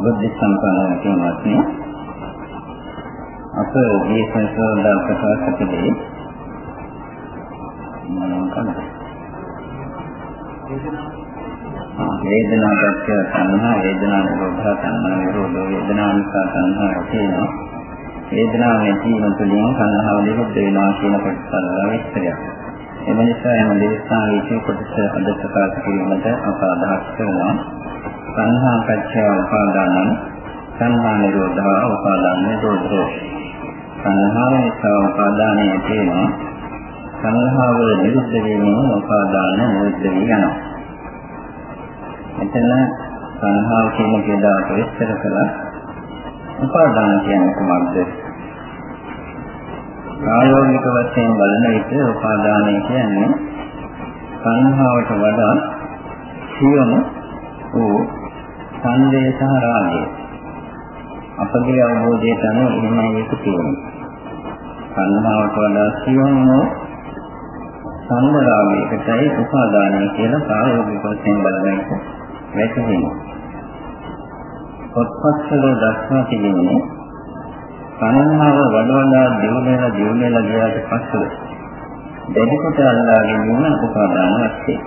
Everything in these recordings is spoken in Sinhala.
බුද්ධ සම්පන්න කෙනෙක්නි අප මේ සංසෝධන ප්‍රකාශ කළේ මොනවාද වේදනාගත සංහා වේදනා නිරෝධ සංහා නිරෝධ වේදනා නිසා සංහා තියෙනවා වේදනාව නැතිවීම තුළින් සංහාව නිරුද්ධ වෙනවා කියන කොටස විස්තරයක්. එම නිසා එම දේශනාවේ කොටස අද ප්‍රකාශ කිරීමට අප අදහස් කරනවා. සංහා පච්චය උපාදානං සංහා නිරෝධා උපාදාන නිරෝධෝ සංහාව නිසා උපාදානය තියෙනවා. සංහාව නිරුද්ධ වීමෙන් උපාදාන නිරුද්ධ වී යනවා. මෙතන සංහාව කියන කේදාට විස්තර කළා. උපාදාන කියන්නේ කොහොමද ප්‍රායෝගික වශයෙන් බලන විට උපාදානය කියන්නේ සංහාවට වඩා සියුම් වූ ඡන්දය සහ රාගය අපගේ අවබෝධයට අනුව එහෙමයි ඒක තියෙන්නේ. සංහාවට වඩා සියුම් වූ ඡන්ද රාගයකටයි උපාදානය කියලා ප්‍රායෝගික වශයෙන් බලන එක වැටහෙනවා. පොත්පත්වල දක්වා තිබෙන්නේ සංහාව වඩවලා දියුණුවලා දියුණුවලා ගියාට පස්සේ දැඩි කොට අල්ලාගෙන ඉන්න උපාදාන වස්තේ.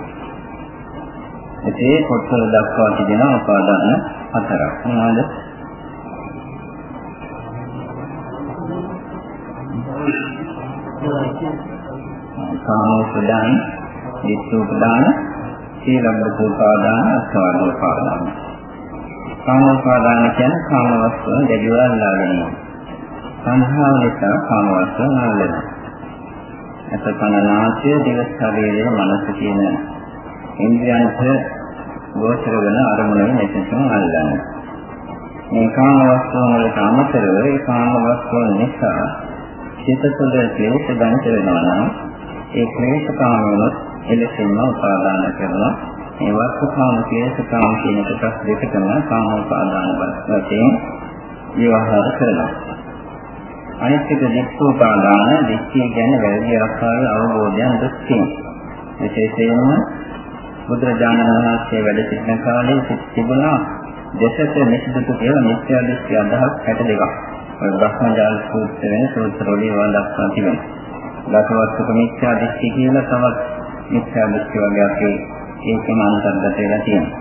ඒ පොත්වල දක්වා තිබෙන උපාදාන හතරක්. මොනවාද? කාමෝපදාන, විස්සෝපදාන, සීලබ්බතෝපාදාන, අස්වාදෝපාදාන. කාමෝපදාන කියන්නේ කාම වස්තුන් දෙවිව අල්ලා ගැනීම. සංහාව නිසා කාම වස්තුන් අල්ලනවා. අතකනාසය දිව ශරීරය මනස කියන ඉන්ද්‍රයන්ට ගෝචර වෙන අරමුණු මෙතන අල්ලන්නේ. මේ කාම වස්තුන් වලට අමතරව ඒ කාම වස්තුන් නිසා චිත්ත තුළ ක්ලේශ දැනිට වෙනවා නම් ඒ ක්ලේශ කාමවලත් එලෙසින්ම උපාදාන කරනවා. මේ වස්තු කාම ක්ලේශ කාම කියන කොටස් දෙකම කාම උපාදාන වශයෙන් විවහාර කරනවා. අනිත් එක දික්ඛෝපාදාන දික්ඛිය කියන්නේ වැරදි ආකාරයේ අවබෝධයන් දෘෂ්ටිය. විශේෂයෙන්ම බුදුරජාණන් වහන්සේ වැඩ සිටින කාලේ තිබුණා දෙසක නිසිදතු කියලා මිත්‍යා දෘෂ්ටි අදහස් 62ක්. ඔය බ්‍රහ්මජාල සූත්‍ර වෙන සූත්‍ර වලින් ඒවා දක්වා තිබෙනවා. දසවස්තුක මිත්‍යා දෘෂ්ටි කියලා තවත් මිත්‍යා දෘෂ්ටි වගේ අපේ ඒකම අන්තර්ගත වෙලා තියෙනවා.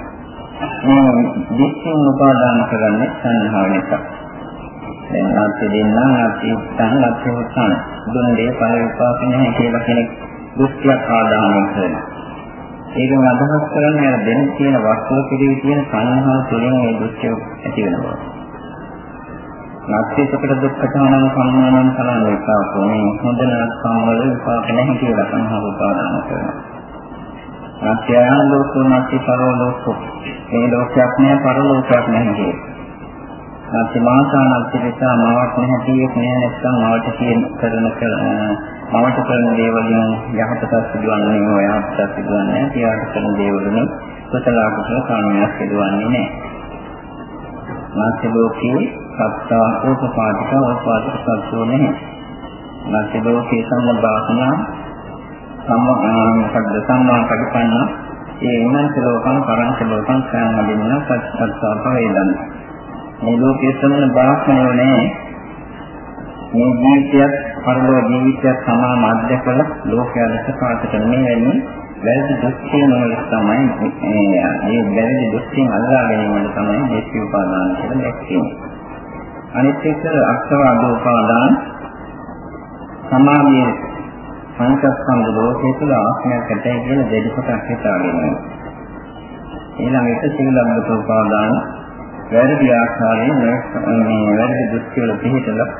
මේ දෘෂ්ටින් උපාදාන කරන්නේ සංහාව නිසා. දැන් නැති දෙන්නා නැති තන නැති උත්සාහ දුන්නේ පළ විපාක නැහැ කියලා කෙනෙක් දෘෂ්ටියක් ආදානය කරනවා. ඒකම අදහස් කරන්නේ අර දෙන තියෙන වස්තුව පිළිවි තියෙන සංහාව තුළින් මේ දෘෂ්ටිය ඇති වෙනවා. නැත්නම් දුක්ඛතානං සම්මානං කලන විපාකෝ මේ හොඳ නරකම් වල විපාක නැහැ කියලා සංහාව උපාදාන කරනවා. නැත්නම් ලෝකෝ නැති පරලෝකෝ මේ ලෝකයක් නෑ පරලෝකයක් නැහැ කියලා. නැත්නම් මාසානක් පිටසා මාවක් නැහැ කීයක් නෑ නැත්නම් මාවට කියන කරන මාවට කරන දේවලින් යහපතක් සිදුවන්නේ නෑ යහපතක් සිදුවන්නේ නෑ තියාට කරන දේවලින් කුසල අකුසල කාමයක් සිදුවන්නේ නෑ. මාත්‍ය ලෝකේ සත්තා උපපාදික උපපාදික සත්‍යෝ නැහැ. මාත්‍ය ලෝකේ සම්බාහනා සම්මා මොකද්ද සම්මා කඩපන්න ඒ උනන්ත ලෝකං කරන්ත ලෝකං සම්මදින්න සත්‍යත්තා වේදන මේ ලෝකයේ සම්මන බාහනෝ නැහැ මේ ජීවිතයත් පරලෝ ජීවිතයත් සමාන මාධ්‍යකල ලෝකයට පාට කරන වෙන්නේ වැරදි දෘෂ්ටිය මොනවද තමයි මේ වැරදි දෘෂ්ටියෙන් අල්ලා ගැනීම තමයි දේශී උපාදාන කියලා දැක්කේ. අනිත් එක අක්ෂවාද උපාදාන සමාධියේ පංචස්කන්ධ ලෝකයේ තුල ආත්මයක් ඇතයි කියලා දෙවි කොටක් හිතාගෙන. ඊළඟට සීලබ්බත උපාදාන වැරදි ආකාරයෙන් මේ වැරදි දෘෂ්ටි වල පිළිහිටලා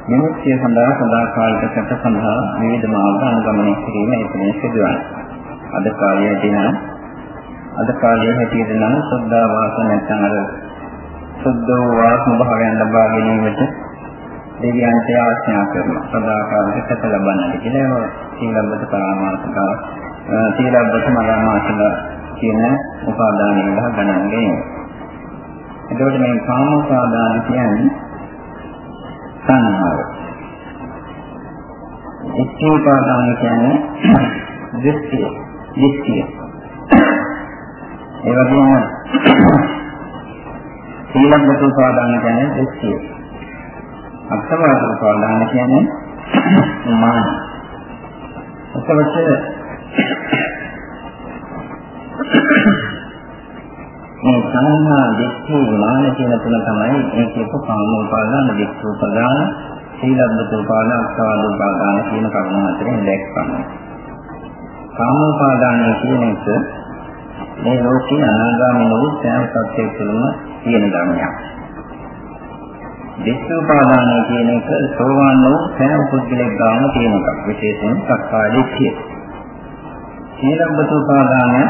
විමුක්තිය සඳහා සදාකාලික සැප සඳහා විවිධ මාර්ග අනුගමනය කිරීම එතන සිදුවනවා. අද කාලයේ දින අද කාලයේ හැටියට නම් සද්ධා වාස නැත්නම් අර සුද්ධෝ වාස්ම භාවයන් ලබා ගැනීමට දෙවියන්ට ආශනා කරනවා. සදාකාලික සැප ලබන්නට කියලා සීලබ්බත පරාමාර්ථක සීලබ්බත මරණාසල කියන උපාදානය ගහ ගණන් ගන්නවා. එතකොට මේ කාම උපාදාන කියන්නේ සංහාව. ඉච්ඡෝපාදාන කියන්නේ දෘෂ්ටිය. දෘෂ්ටිය. ඒ වගේම ඊළඟට උපාදාන කියන්නේ දෘෂ්ටිය. අත්වාද උපාදාන කියන්නේ මාන. එතකොට මේ සංහා දිට්ඨි මාන කියන තුන තමයි ඒකේ කාම උපාදාන, දිට්ඨි උපාදාන, සීලබ්බත උපාදාන, අත්වාද උපාදාන කියන කරුණු හතරෙන් දැක්වන්නේ. කාම උපාදානය කියන එක මේ ලෝකේ අනාගාමී වූ සෑම සත්‍යයක් තුළම තියෙන ධර්මයක්. දිට්ඨෝපාදානය කියන එක සෝවාන් වූ සෑම පුද්ගලෙක් ගාම තියෙන එකක්. විශේෂයෙන් සක්කාය දිට්ඨිය. සීලබ්බතෝපාදානය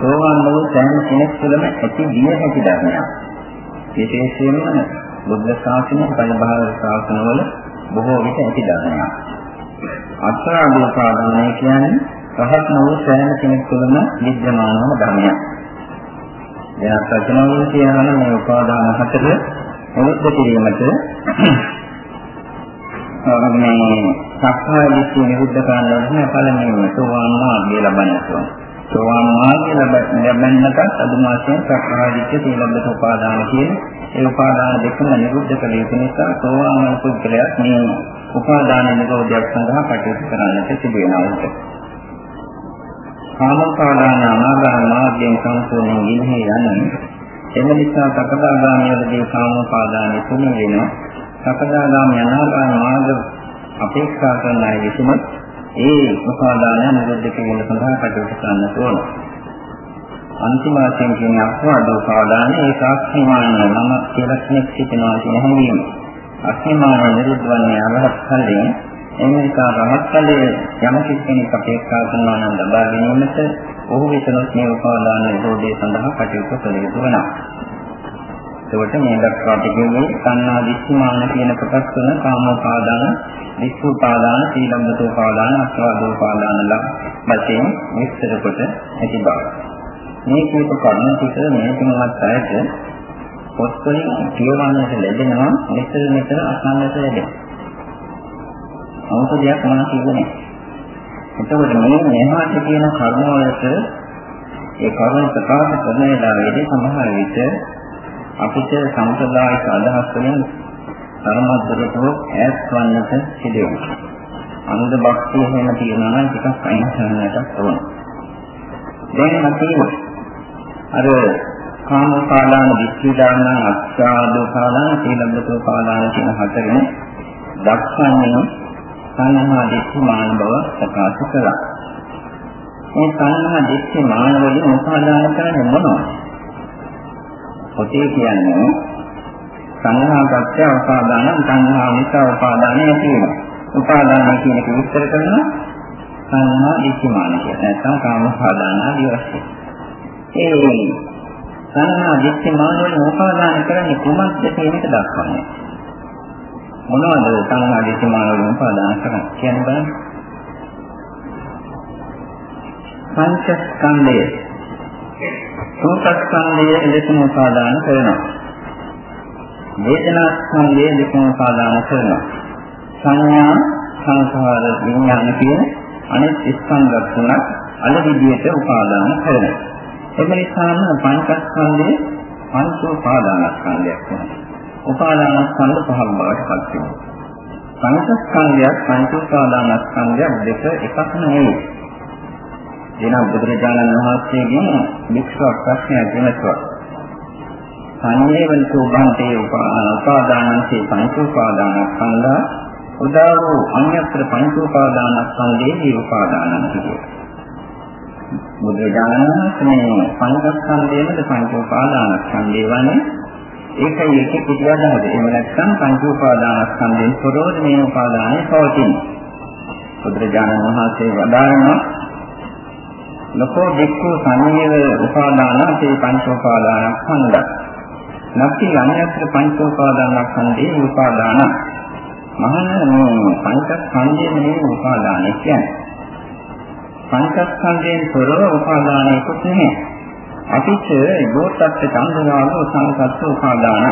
සෝවාන් වූ සෑම කෙනෙක් තුළම ඇති විය හැකි ධර්මයක්. විශේෂයෙන්ම බුද්ධ ශාසනය, පරිභාව ශාසනවල බොහෝ විට ඇති ධර්මයක්. අත්‍රාදෝපාදානය කියන්නේ රහත් වූ සෑම කෙනෙක් තුළම විද්‍යමාන වන ධර්මයක්. දැන් ප්‍රඥාවෙන් කියනවා මේ උපාදාන හතර නිරුද්ධ කිරීමට මේ සක්කාය දිට්ඨිය නිරුද්ධ කරන්න පළමුවෙන් සෝවාන් මාර්ගය ලබන්න ඕන. සෝවාන් මාර්ගය ලැබෙන්නට අදුමාසයෙන් සක්කාය දිට්ඨිය සීලබ්බත උපාදාන කියන ඒ උපාදාන දෙකම නිරුද්ධ කළ යුතු නිසා සෝවාන් වන පුද්ගලයා මේ උපාදාන නිරෝධයක් සඳහා කටයුතු කරන්නට සිදුවෙනවා. කාමපාදාන අනාගාම මාර්ගයෙන් සම්පූර්ණයෙන් ගිලිහි යන්නේ එම නිසා සකදාගාමීවලදී කාමපාදාන තුන වෙනවා සකදාගාමී අනාගාම මාර්ග අපේක්ෂා කරන අය විසින් ඒ උපාදාන නිරුද්ධ කිරීම සඳහා කටයුතු කරන්න ඕන අන්තිම වශයෙන් කියන අපවාද උපාදාන ඒ සාක්ෂිමාන නම කියලා කෙනෙක් සිටිනවා කියන හැඟීම අස්මිමාන නිරුද්ධ වන්නේ අරහත් ඵලයෙන් එම නිසා රහත් ඵලයේ යම් කෙනෙක් අපේක්ෂා කරනවා නම් ලබා ගැනීමට ඔහු විසිනුත් මේ උපාදාන නිරෝධය සඳහා කටයුතු කළ යුතු වෙනවා. එතකොට මේ දක්වා තිබෙන්නේ සංනා දිස්මාන කියන කොටස් තුන කාමෝපාදාන, විස්සුපාදාන, සීලම්බතෝපාදාන, අස්වාදෝපාදාන ලක් වශයෙන් විස්තර කොට ඇති බව. මේ කීප කර්ම ටික මේ තුනවත් අයට පොත්වලින් කියවන්නට ලැබෙනවා මෙතන මෙතන අසන්නට ලැබෙනවා. ඖෂධයක් මම කියන්නේ නැහැ. එතකොට මේ මෙහාට කියන කර්ම වලට ඒ කර්ම ප්‍රකාශ කරන වෙලාවේදී සමහර විට අපිට සම්ප්‍රදායික අදහස් වලින් ධර්මද්දරට ඈත් වන්නට සිදු වෙනවා. අනුද භක්තිය එහෙම තියෙනවා නම් ටිකක් අයින් කරන්නට ඕන. දැන් අපි අර කාමපාදාන, විච්ඡේදාන, අක්ෂාදෝපාදාන, සීලබ්බතෝපාදාන කියන හතරෙන් දක්වන්නේ සංහා දිට්ඨි මාන බව ප්‍රකාශ කළා. මේ සංහා දිට්ඨි මාන වලින් උපාදාන කරන්නේ මොනවද? පොතේ කියන්නේ සංහා පත්‍ය උපාදාන සංහා නිසා උපාදානය කියනවා. උපාදාන කියන එක විස්තර කරනවා සංහා දිට්ඨි මාන කියන නැත්නම් කාම උපාදාන ආදී වශයෙන්. ඒ සංහා දිට්ඨි මාන වලින් උපාදාන කරන්නේ කුමක්ද කියන එක දක්වන්නේ. මොනවද සංහා දිට්ඨිමාන වලින් උපාදාන කරන්නේ කියන්නේ බලන්න. පංචස්කන්ධය සෝතස්කන්ධය ලෙසම උපාදාන කරනවා. වේදනාස්කන්ධය ලෙසම උපාදාන කරනවා. සංඥා සංඛාර විඥාන කියන අනෙක් ස්කන්ධ තුනක් අල විදියට උපාදාන කරනවා. එම නිසාම පංචස්කන්ධය පංච උපාදානස්කන්ධයක් වෙනවා. උපාදානස්කන්ධ පහක් බවට පත් වෙනවා. පංචස්කන්ධයක් පංච උපාදානස්කන්ධයක් දෙක එකක් නෙවෙයි. එනම් බුදුරජාණන් වහන්සේගෙන් වික්ෂුවක් ප්‍රශ්නයක් විමසුවා. සංයේවන සෝභන්තේ උපාදානන්සේ පංච උපාදානස්කන්ධ උදා වූ අන්‍යත්‍ර පංච උපාදානස්කන්ධේ උපාදානං කියනවා. බුදුරජාණන් වහන්සේ පංචස්කන්ධයේද පංච උපාදානස්කන්ධේ වන්නේ ඒකයි ඒකේ පිටියදහද. එහෙම නැත්නම් පංච උපාදානස්කන්ධයෙන් තොරව මේ උපාදානය පවතින. බුදුරජාණන් වහන්සේ වදාළනවා ලකෝ දෙක්ඛෝ සංයේව උපාදානසේ පංච උපාදානස්කන්ධ. නැති අන්‍යත්‍ර පංච උපාදානස්කන්ධේ උපාදාන. මහණෙනි පංචස්කන්ධයේ නෙවෙයි උපාදානය කියන්නේ. පංචස්කන්ධයෙන් තොරව උපාදානයකුත් නැහැ. අපිට ගෝතත්ත්‍ය චන්දනාවෝ සංකප්ප උපාදාන.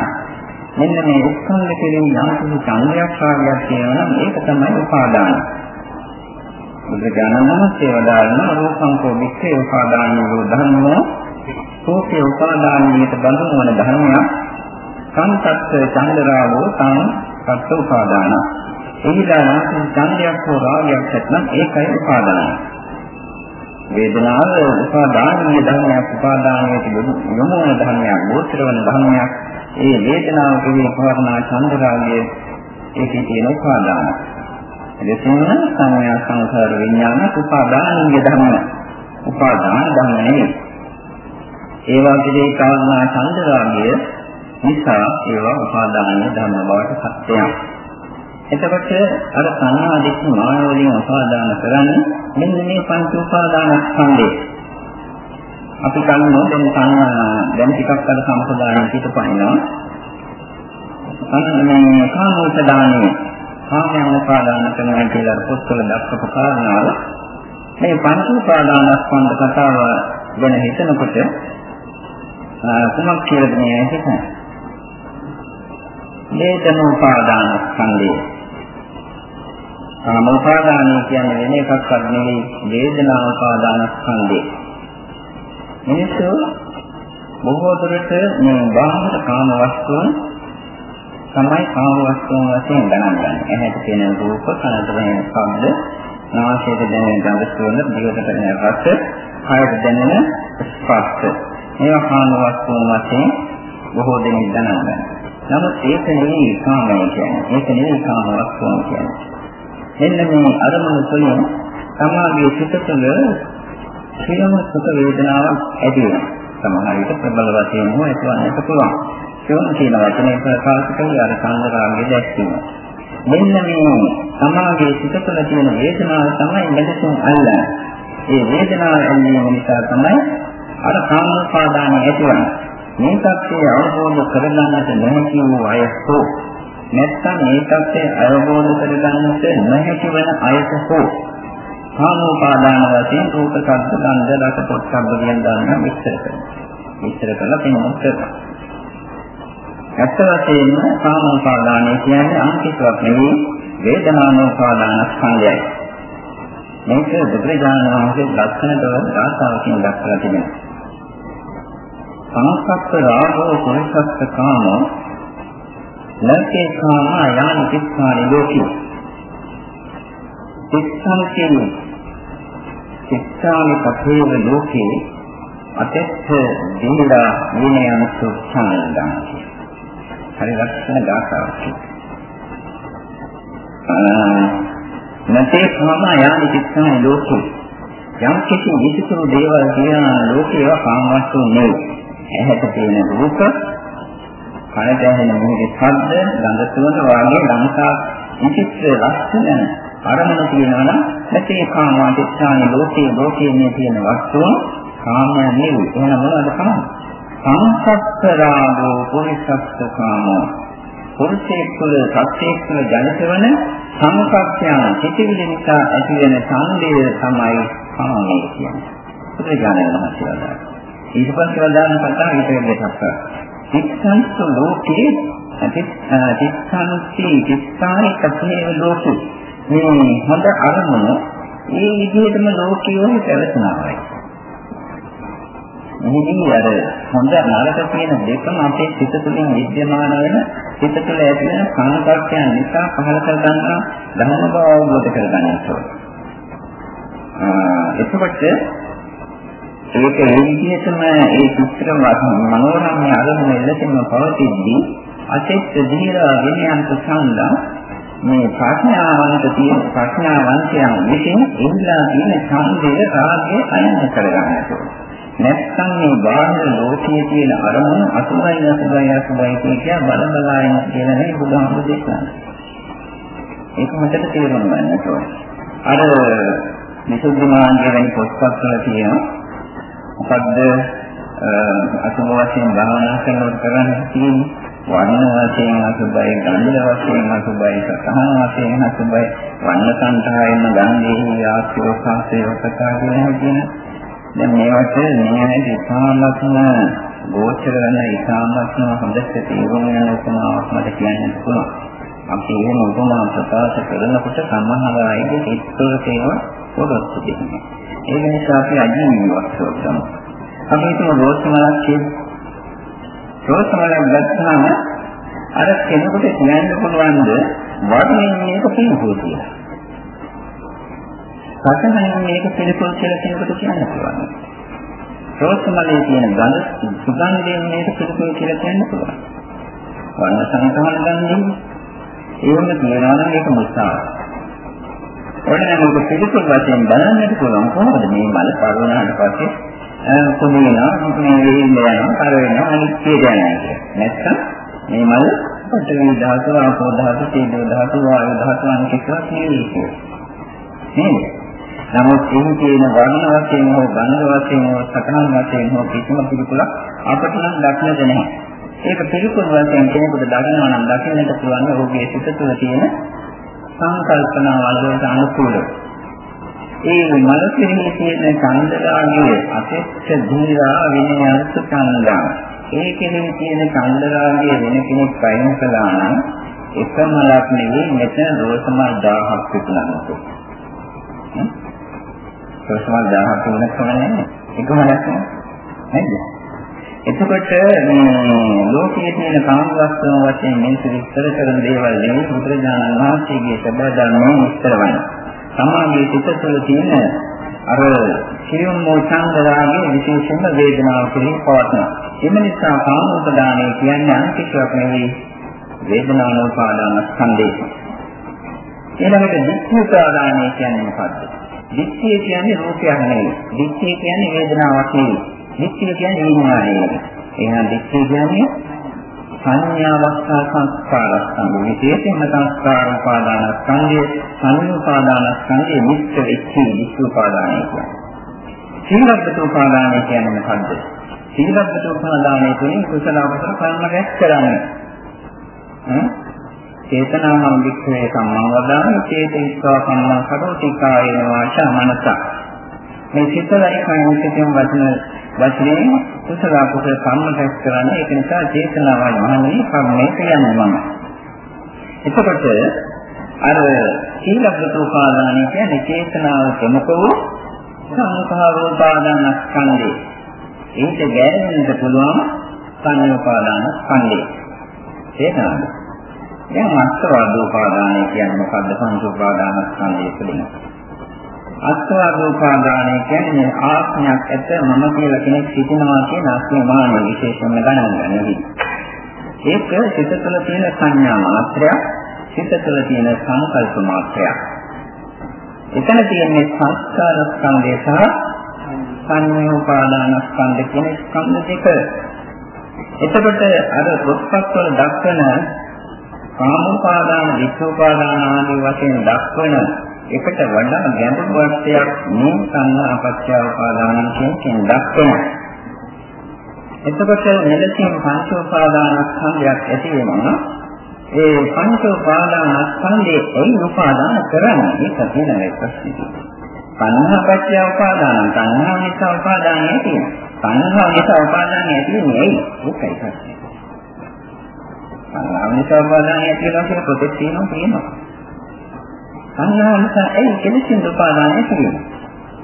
මෙන්න මේ උත්කන්ධ කෙරෙහි යම් කිසි ඡන්දයක් කාර්යයක් තියෙනවා නම් ඒක තමයි උපාදාන. බුදුජානක මහත්ය වදාළන රූපංකෝ වික්ඛේ උපාදානෝ ධර්මෝ රූපේ උපාදානියට බඳුන් වන ධර්මයක් සංසත්ත චන්දරාගෝ තං සත්ත උපාදාන. එහිලා නම් ඡන්දයක් හෝ රාගයක් නැත්නම් ඒකයි උපාදානයි. වේදනාව උපාදානීය ධර්මයක් උපාදානයට යොමු වන ධර්මයක් ගෝචර වන ධර්මයක් ඒ වේදනාව කෙරෙහි පවර්ණා චන්දරාගයේ ඒකේ තියෙන උපාදාන. එදෙසින් සංඥා සංකාර විඥාන උපාදානීය ධර්ම. උපාදාන ධර්ම නෙවෙයි. ඒ වගේ කාරණා චන්දරාගය නිසා ඒවා උපාදානීය ධර්ම බවට පත් වෙනවා. එතකොට අර සංඥා දිට්ඨ මාන වලින් උපාදාන කරන්නේ මෙන්න මේ පංච උපාදානස්කන්ධය. අපි කන්නෝ දැන් සංඥා දැන් ටිකක් අර සම්පදාන පිටපයින්නවා. අන්න කාමෝපදානයේ කාමයන් උපාදාන කරනවා කියලා පොත්වල දක්වපු කාරණාව මේ පංච උපාදානස්කන්ධ කතාව ගැන හිතනකොට කුමක් කියලාද මේ හිතන්නේ? වේදන උපාදානස්කන්ධය කාම උපාදානය කියන්නේ වෙන එකක්වත් නෙවෙයි වේදනා උපාදානස්කන්ධය. මිනිස්සු බොහෝ දුරට මේ බාහිර කාම වස්තුන් තමයි කාම වස්තුන් වශයෙන් ගණන් ගන්න. ඇහැට පෙනෙන රූප, කනට දැනෙන ශබ්ද, නාසයට දැනෙන ගඳ සුවඳ, දිවට දැනෙන රස, කයට දැනෙන ස්පර්ශ. මේවා කාම වස්තුන් වශයෙන් බොහෝ දෙනෙක් ගණන් ගන්නවා. නමුත් ඒක නෙවෙයි කාමය කියන්නේ. ඒක නෙවෙයි කාම වස්තුන් කියන්නේ. මෙන්න මේ අරමුණු තුළින් සමාගයේ සිත තුළ සියම සුඛ වේදනාවක් ඇති වෙනවා. සමහර විට ප්‍රබල වශයෙන් හෝ ඇතිවන්නට පුළුවන්. සියම කියන වචනේ ප්‍රකාශ කරලා අර සංගරාගය දැක්වීම. මෙන්න මේ සමාගයේ සිත තුළ තියෙන වේදනාව තමයි මෙලෙසින් අල්ලන්නේ. ඒ වේදනාව ඇල්ලීම නිසා තමයි අර කාමෝපාදානය ඇතිවන්නේ. මේ தත්ත්වය අවබෝධ කරගන්නට නොහැකි වූ අය හෝ නැත්නම් මේ தත්ත්වය අවබෝධ කරගන්නට නොහැකි වන අයට හෝ කාමෝපාදාන වශයෙන් රූප ශබ්ද ගන්ධ රස පොට්ටබ්බ කියන ධර්ම විස්තර කරනවා. විස්තර කළා පෙන්වන්න කරනවා. ඇත්ත වශයෙන්ම කාමෝපාදානය කියන්නේ අන්තිමක් නෙවෙයි වේදනානෝපාදාන ස්කන්ධයයි. මේක බුදුරජාණන් වහන්සේ ලක්ෂණව රාසාවකින් දක්වලා තිබෙනවා. සංසප්ත රාගෝ පුරිසස්ස කාමෝ ලෝකේ කාමා යානි තිස්සානි ලෝකී තිස්සාන කියන්නේ තිස්සානි පතේව ලෝකේ අතෙත් දීලා විනයන් සුඛානන්දං හරි ලක්ෂණ ගාථාවක් නැතේ කාමා යානි තිස්සානි ලෝකේ. යම් කිසි විසිතුරු දේවල් කියන ලෝකේව කාමවස්තු නෙවෙයි ඇහැට පේන රූප කනට ඇහෙන මොහොතේ ශබ්ද, ගඳ සුවඳ වාගේ ලංකා විචිත්‍ර ලක්ෂණ අරමුණ තියෙනවා නම් නැතේ කාමාදිත්‍යානි ලෝකේ ලෝකයේ මේ තියෙන වස්තුන් කාමය නෙවෙයි. එහෙනම් මොනවද කාම? සංසප්තරාගෝ පුරිසස්ස කාමෝ. පුරුෂයෙක් තුළ සත්‍යයක් තුළ ජනිත වන සංකප්පයන් සිටිවිලි නිසා ඇති වෙන සංදේය තමයි කාමය කියන්නේ. බුදුරජාණන් වහන්සේලා. ඊට පස්සේ වදාන කතාව ඊට වෙනසක්. තිස්සන්තු ලෝකේ තිස්සන්ති තිස්සානි කතේ ලෝකේ මේ හොඳ අරමුණ ඒ විදිහටම ලෝකියෝ පැවතුනායි. මෙහිදී අර හොඳ නරක කියන දෙකම අපේ සිත තුළින් විද්‍යමාන වෙන සිත තුළ ඇති වෙන සංකල්පයන් නිසා පහළ කර ගන්නා ධර්ම බව අවබෝධ කර ගන්නට ඕන. එතකොට ඒක ඒ විදිහටම ඒ චිත්‍ර මනෝරම්‍ය අරමුණ එලෙසම පවතිද්දී අසෙත් දීර විනයන්ත සංග මේ ප්‍රඥාවන්ත තියෙන ප්‍රඥාවන්තයන් විසින් ඉන්ද්‍රා දින ඡන්දය රාගය අයන කරගන්නට නැත්නම් මේ බාහිර ලෝකයේ තියෙන අරමුණ අසුබයි අසුබයි අසුබයි කියන බලබලායන කියලා නේ බුදුහාමුදුරු දේශනා. ඒක මතක තේරුම් ගන්න ඕනේ. අර විසුද්ධි මාර්ගය වැනි පොත්පත් වල තියෙනවා මොකද්ද අසුභ වශයෙන් භාවනා කරනකොට කරන්න තියෙන්නේ වර්ණ වශයෙන් අසුභයි ගන්ධ වශයෙන් අසුභයි සතහන වශයෙන් අසුභයි වර්ණ සංඛායෙන්න ගන්ධේ ආශ්‍රව සංසේ වකතා කියන හැටින දැන් මේවට මේ ඉතාමත්ම ගෝචර වෙන ඉතාමත්ම හොඳට තේරුම් ගන්න උපමාවක් මට කියන්න පුළුවන් අපි එහෙම උපමා ප්‍රකාශ කරනකොට සමහර අයගේ හිතවල තියෙන පොරොත්තු දෙන්නේ ඒක නිසා අපි අජීවීවක් සෝතම. අපි හිතමු රෝස් මලක් කියලා. රෝස් මලක් ගත්තාම අර කෙනෙකුට කියන්න පුළුවන්ද වර්ණයෙන් මේක පිළිපෝ කියලා. සතහනින් මේක පිළිපෝ කියලා කෙනෙකුට කියන්න පුළුවන්. රෝසමලේ තියෙන ගඳ සුගන්ධයෙන් මේක පිළිපෝ කියලා කියන්න පුළුවන්. වර්ණ සංකහන ගන්නේ එහෙම කියනවා නම් ඒක මුසාව. ඔන්න මොකද පිළිපොල් වශයෙන් බලන්නට පුළුවන් කොහොමද මේ මල පරිණාමයට පස්සේ කුමිනා මේ වෙන්නේ යනවා කර වෙනවා අනිත්‍ය දැනනවා. නැත්තම් මේ මල පඨවි ධාතු, ආපෝ ධාතු, තේජෝ ධාතු, වායු ධාතු අනිකක් නෙවෙයි. නේද? නමුත් එහි තියෙන වර්ණ වශයෙන් හෝ ගන්ධ වශයෙන් හෝ සකහන් වශයෙන් හෝ කිසිම පිළිකුලක් අපට නම් දක්නට නැහැ. ඒක පිළිකුල් වශයෙන් කෙනෙකුට දකිනවා නම් දකින්නට පුළුවන් ඔහුගේ සිත තුළ තියෙන සංකල්පනාවල් වලට අනුකූලව. ඒ මනසෙහි තියෙන කන්දරාගයේ අතෙච්ච දීලා විනයන්ත කන්දා. ඒ කෙරෙහි තියෙන කන්දරාගයේ වෙන කෙනෙක් පයින් කළා නම් එකමලක් නෙවෙයි මෙතන දෝෂමල් 1000ක් විතරනකො. දෝෂමල් 1000ක් වෙනස් කරන්නේ එකමලක් නේද? එතකොට මේ ලෝකයේ තියෙන කාම වස්තුන් වශයෙන් මිනිස්සු විස්තර කරන දේවල් නෙවෙයි බුදුරජාණන් වහන්සේගේ සබඳ ධර්මයේ විස්තර වන්නේ. සමාගයේ සිත තුළ තියෙන අර සියුම් මොචන්දරාගේ විශේෂම වේදනාව කෙරෙහි පවත්න. එම නිසා කාම උපදානය කියන්නේ අනිත්‍යයක් නෙවෙයි වේදනානෝපාදාන ස්කන්ධය. ඊළඟට දික්ඛ උපාදානය කියන්නේ මොකද්ද? දික්ඛය කියන්නේ රූපයක් නෙවෙයි. දික්ඛය කියන්නේ වේදනාවක් නෙවෙයි. දික්ඛය කියන්නේ විඥානය. එහෙනම් දික්ඛය කියන්නේ සංඥාවස්ථා සංස්කාරස්කන්ධ විශේෂයෙන්ම සංස්කාර උපාදානස්කන්ධය සංඋපාදානස්කන්ධය මිත්‍ර වෙච්චි විසු උපාදානය කියන්නේ. සීලබ්බත උපාදානය කියන්නේ මොකද්ද? සීලබ්බත උපාදානය තුළින් කුසල අකුසල කර්ම රැස් කරන්නේ. හ්ම් චේතනාම වික්ඛේ සම්මා වදාන චේතිස්වා සම්මා කඩෝති කායේන වාචා මනස මේ චිත්තලයි කායිකයෙන් වචන වචනේ කුසල කුසල කර්ම රැස් කරන්නේ ඒක නිසා චේතනාවයි මනමේ කර්මයේ කියන්නේ මම. එතකොට අර සීලබ්බතෝපාදානය කියන්නේ චේතනාව ප්‍රමුඛ වූ සංඛාරෝපාදාන ස්කන්ධේ. ඒක ගැරෙන්නට පුළුවන් සංයෝපාදාන ස්කන්ධේ. තේරෙනවද? දැන් අස්තවාදෝපාදානය කියන්නේ මොකද්ද සංයෝපාදාන ස්කන්ධය පිළිබඳව? අත්වාදෝපාදානය කියන්නේ ආත්මයක් ඇත මම කියලා කෙනෙක් සිටිනවා කියන අස්මිමාන විශේෂම ගණන් ගන්නවා. ඒක සිත තුළ තියෙන සංඥා මාත්‍රයක්, සිත තුළ තියෙන සංකල්ප මාත්‍රයක්. එතන තියෙන්නේ සංස්කාර ස්කන්ධය සහ සංයෝපාදාන ස්කන්ධ කියන ස්කන්ධ දෙක. එතකොට අර පොත්පත් වල දක්වන කාමෝපාදාන, විච්ඡෝපාදාන ආදී වශයෙන් දක්වන එකට වඩා ගැඹුරු වර්ථයක් මේ සංනාපච්චය උපාදාන කියන දක්වනවා. එතකොට මෙලෙසින් පංච උපාදානස්කන්ධයක් ඇති වෙනවා. ඒ පංච උපාදානස්කන්ධයේ ඒ උපාදාන කරන්නේ ඒක තියෙන ප්‍රශ්නේ. සංනාපච්චය උපාදාන සංනා නිසා උපාදානය ඇති වෙනවා. සංනා නිසා උපාදානය ඇති වෙන්නේ ඇයි? ඒකයි ප්‍රශ්නේ. සංනා නිසා උපාදානය ඇති වෙනවා කියන පොතේ තියෙනවා තියෙනවා. සංඥාව නිසා ඇයි කෙලෙසින් උපාදානය කියන්නේ?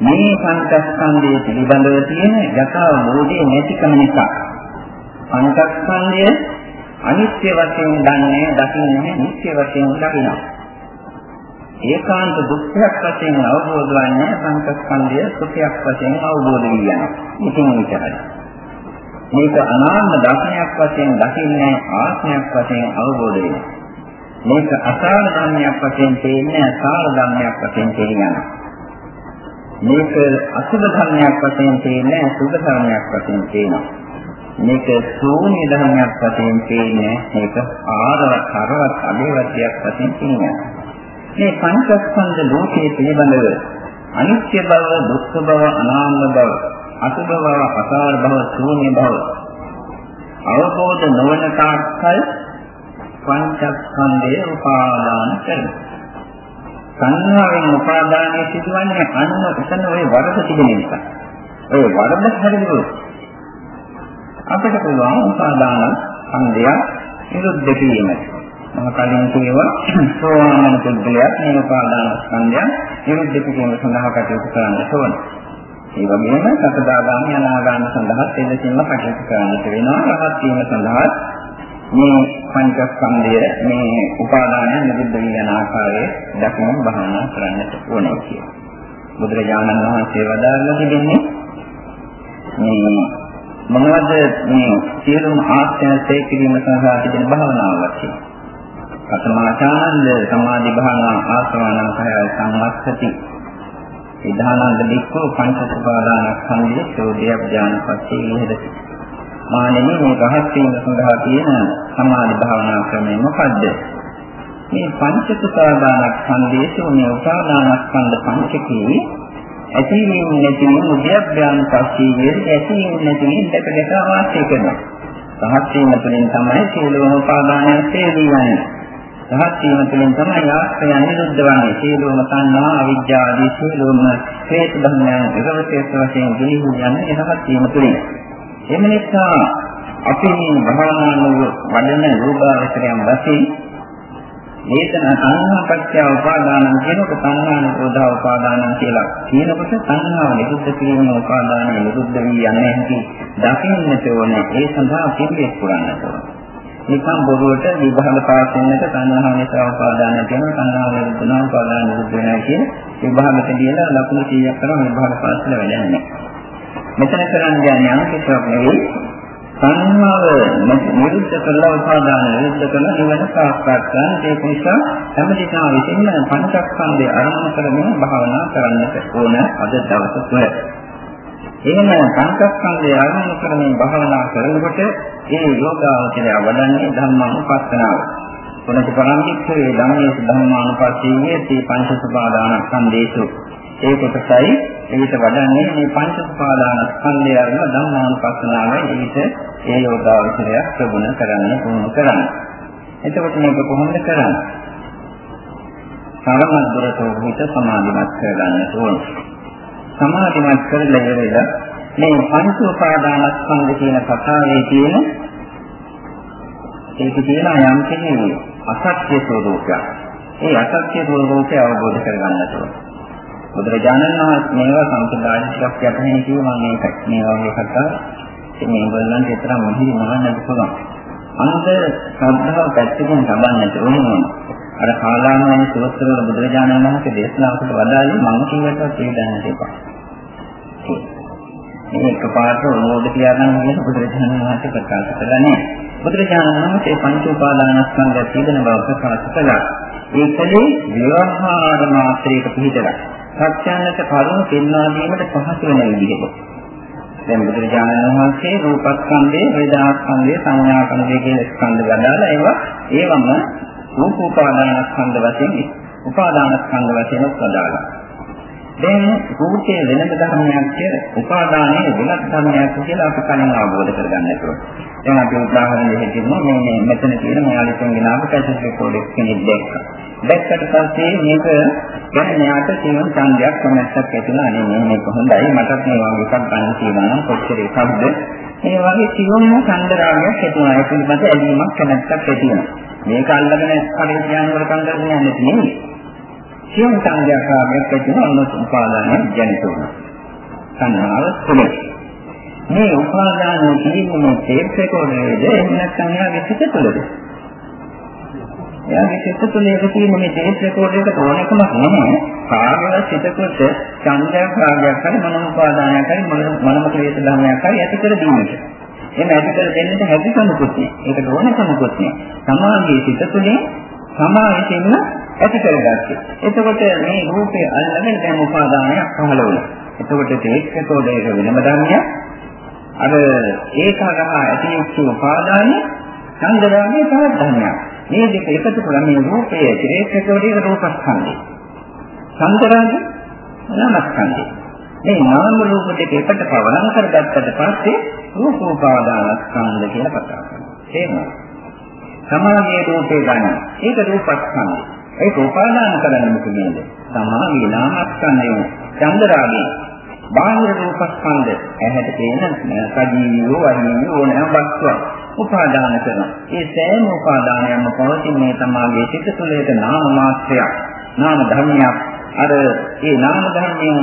මේ පංචස්කන්ධය පිළිබඳව තියෙන යථා බෝධිය නැතිකම නිසා. පංචස්කන්ධය අනිත්‍ය වශයෙන් දන්නේ දකින්නේ නිත්‍ය වශයෙන් දකිනවා. ඒකාන්ත දුක්ඛයක් වශයෙන් අවබෝධ වන්නේ පංචස්කන්ධය සුඛයක් වශයෙන් අවබෝධ වෙනවා. ඉතින් විතරයි. මේක අනාත්ම දර්ශනයක් වශයෙන් දකින්නේ ආත්මයක් වශයෙන් අවබෝධ වෙනවා. මේක අසාර ධර්මයක් වශයෙන් තේින්නේ අසාර ධර්මයක් වශයෙන් තේරියන. මේක අසුභ ධර්මයක් වශයෙන් තේින්නේ අසුභ ධර්මයක් වශයෙන් තේිනවා. මේක ශූන්‍ය ධර්මයක් වශයෙන් තේින්නේ මේක ආරවත් කරවත් අභේවත්‍යයක් වශයෙන් තේිනවා. මේ පංචස්කන්ධ ලෝකයේ පිළිබඳව අනිත්‍ය බව, දුක්ඛ බව, අනාත්ම බව, අසුභව අසාර බව ශූන්‍ය බව අවබෝධ නොවන තාක්කල් පංචස්කන්ධය උපාදාන කරනවා. සංඥාවෙන් උපාදානය සිදුවන්නේ අන්න එතන ওই වරද තිබෙන නිසා. ඒ වරද හැදෙන්නේ අපිට පුළුවන් උපාදාන සංදය නිරුද්ධ කිරීමට. මම කලින් කියවා සෝවාන් පුද්ගලයා මේ උපාදාන සංදය නිරුද්ධ කිරීම සඳහා කටයුතු කරන්න ඕනේ. ඒ වගේම සතරදාගාමී අනාගාමී සඳහා එලෙසින්ම කටයුතු කරන්නට වෙනවා. රහත් වීම සඳහා මේ පංචස්කන්ධය මේ උපාදානය නිරුද්ධ වී යන ආකාරය දක්වන භාවනා කරන්නට ඕනේ කියලා. බුදුරජාණන් වහන්සේ වදාළා තිබෙන්නේ මේ මොනවද මේ සියලුම ආශ්‍රය තේකිරීම සඳහා තිබෙන භාවනාවක් කියලා. කතමාචානන්ද සමාධි භාවනා ආසවානං කය සම්මස්සති. විධානන්ද බික්ඛු පංච සුපාදානස්කන්ධයේ චෝදය ඥානපත්ති විහෙරති. මානෙනි මේ රහස් වීම සඳහා තියෙන සමාධි භාවනා ක්‍රමය මොකද්ද? මේ පංච සුපාදානස්කන්ධයේ මේ උපාදානස්කන්ධ පංචකේ ඇතිවීම නැතිවීම උද්‍යප්ඥාන පස්සේ ඇතිවීම නැතිවීම දෙක දෙක වාසය කරනවා. රහත් වීම තුළින් තමයි සියලුම උපාදානයන් තේරී යන්නේ. රහත් වීම තුළින් තමයි ආශ්‍රයන් නිරුද්ධ වන්නේ. සියලුම තණ්හා, අවිජ්ජා ආදී සියලුම හේත ධර්මයන් එකවශේෂ වශයෙන් දිලිහු යන්නේ රහත් වීම තුළින්. එම නිසා අපි මේ භවනානුව වඩන රූපාවචරයන් වශයෙන් මේතන සංහාපත්‍ය උපාදානං කියනකොට සංහා නිරෝධා උපාදානං කියලා කියනකොට සංහාව නිරුද්ධ කිරීම උපාදානය නිරුද්ධ වී යන්නේ නැති දකින්නට ඕනේ ඒ සඳහා පිළිවෙත් පුරන්නට ඕනේ නිකම් බොරුවට විභාග පාස් වෙනක සංහාව නිසා උපාදානය කියන සංහාව නිරුද්ධ උපාදාන නිරුද්ධ වෙනවා කියන විභාගට දීලා ලකුණු 100ක් කරන විභාග පාස් වල වැඩන්නේ. නැහැ මෙතන කරන්නේ යන්නේ අනිත් නෙවෙයි. සංහාව නිරුද්ධ කළා උපාදාන නිරුද්ධ කළා නිවන සාක්ෂාත් කරගන්න ඒක නිසා හැමදෙනා විසින්ම පංචස්කන්ධය අරමුණු කරගෙන භාවනා කරන්නට ඕන අද දවස තුළ. එහෙම පංචස්කන්ධය අරමුණු කරගෙන භාවනා කරනකොට ඒ යෝගාවචරය වඩන්නේ ධම්මානුපස්සනාව. පුනච පරම්පිච්චේ ධම්මේස ධම්මානුපස්සීයේ තී පංච සුපාදානස්කන්ධේසු ඒ කොටසයි ඊට වඩන්නේ මේ පංච උපාදාන ස්කන්ධය අරම ධම්මානුපස්සනාවයි ඊට ඒ යෝගාවචරය ප්‍රගුණ කරන්න පුහුණු කරන්න. එතකොට මේක කොහොමද කරන්නේ? සමමත් දුරතෝ හිත සමාධිමත් කරගන්න ඕන. සමාධිමත් කරලා ඉවරලා මේ පංච උපාදාන ස්කන්ධ කියන කතාවේ තියෙන ඒක තියෙන යම් කෙනෙකුගේ අසත්‍ය ස්වરૂපයක්. ඒ අසත්‍ය ස්වરૂපය අවබෝධ කරගන්නට ඕන. බුදුරජාණන් වහන්සේ මේවා සම්ප්‍රදාය ටිකක් යටහෙන කිව්වා මම මේක මේ වගේ කතා ඉතින් මේගොල්ලන්ට විතරක් මොහිරි මහන්නත් පුළුවන්. අන්ත ශ්‍රද්ධාව පැත්තකින් තබන්නට ඕනේ. අර කාලාමයන් සූත්‍රවල බුදුරජාණන් වහන්සේ දේශනා කොට වදාළේ මම කියනකොට තේදන්නට එපා. මේ එකපාරට ඕනෝද කියලා නම් කියන බුදුරජාණන් වහන්සේ ප්‍රකාශ කළා නෑ. බුදුරජාණන් වහන්සේ පංච උපාදානස්කන්ධය තිබෙන බව ප්‍රකාශ කළා. ඒකදී විවහාර මාත්‍රයක පිළිදලා සත්‍යන්නට කරුණු පෙන්වා දීමට පහසු වෙන විදිහට. දැන් බුදුරජාණන් වහන්සේ රූපස්කන්ධේ, වේදනාස්කන්ධේ, සංඥාස්කන්ධේ කියන ස්කන්ධ ගදාලා ඒවා ඒවම රූප උපාදානස්කන්ධ වශයෙන් උපාදානස්කන්ධ වශයෙන් උපදාලා. දැන් රූපයේ වෙනම ධර්මයක් කියලා උපාදානයේ වෙනත් ධර්මයක් කියලා අපි කලින් අවබෝධ කරගන්න ඕනේ. දැන් අපි උදාහරණ දෙකකින් මේ මෙතන තියෙන මොයාලිකෙන් ගෙන ආපු කැසට් රෙකෝඩර් කෙනෙක් දැක්කා. දැක්කට පස්සේ මේක ගැන මෙයාට තියෙන ඡන්දයක් කැමැත්තක් ඇතිවෙලා අනේ මේ මේක හොඳයි මටත් මේ වගේ එකක් ගන්න තියෙනවා නම් කොච්චර එකක්ද ඒ වගේ සියුම්ම ඡන්ද රාගයක් ඇතිවෙනවා ඒක පිළිබඳ ඇලීමක් කැමැත්තක් ඇති වෙනවා මේක අල්ලගෙන කඩේ ධ්‍යාන වල කන්දරගෙන යන්නේ නෙමෙයි සියුම් ඡන්දයක් රාගයක් ඇතිවෙන අනුත් උපාදානය ජනිත වෙනවා සංහාව තුනේ මේ උපාදානය කිරීමේ තේප් රෙකෝඩරේද එහෙම නැත්නම් එයාගේ සිත තුළද එයාගේ සිත තුළ ඒක තියෙන මේ ටේප් රෙකෝඩර් එකට ඕනකමක් නැහැ. කාර්යවල සිතකොට ඡන්දයක් රාගයක් හරි මනෝ උපාදානයක් හරි මනම ක්ලේශ ධර්මයක් හරි ඇති කර දීමට. එහෙම ඇති කර දෙන්නට හැකියාවකුත් නැහැ. ඒකට ඕනකමකුත් නැහැ. සමාගයේ සිත තුළින් සමාවිතින්ම ඇති කරගත්තේ. එතකොට මේ රූපේ අල්ලගෙන දැන් උපාදානයක් පහළ වුණා. එතකොට ටේප් රෙකෝඩර් එක වෙනම ධර්මයක්. අර ඒකගහ ඇති වෙච්ච උපාදානය ඡන්දරාගයේ තවත් ධර්මයක්. මේ දෙක එකතු කරලා මේ රූපයේ ත්‍රිේකෝඩික රූපස්කන්ධය. සංතරාග නාමස්කන්ධය. මේ නාම රූප දෙක එකට පවරම් කරගත්තට පස්සේ රූපෝපාදානස්කන්ධ කියලා කතා කරනවා. තේරුණාද? සමාගයේ රූපේ ගන්න. ඒක රූපස්කන්ධය. ඒක උපාදාන කරන්නේ මොකද? සමාගයේ නාමස්කන්ධය. චන්දරාගේ බාහිර රූපස්කන්ධ ඇහැට පේන සජීවීව වහිනීව ඕනෑම වස්තුවක් උපාදාන කරනවා. ඒ සෑම උපාදානයක්ම පවතින්නේ තමාගේ සිත තුළේක නාම මාත්‍රයක්. නාම ධර්මයක්. අර ඒ නාම ධර්මයෙන්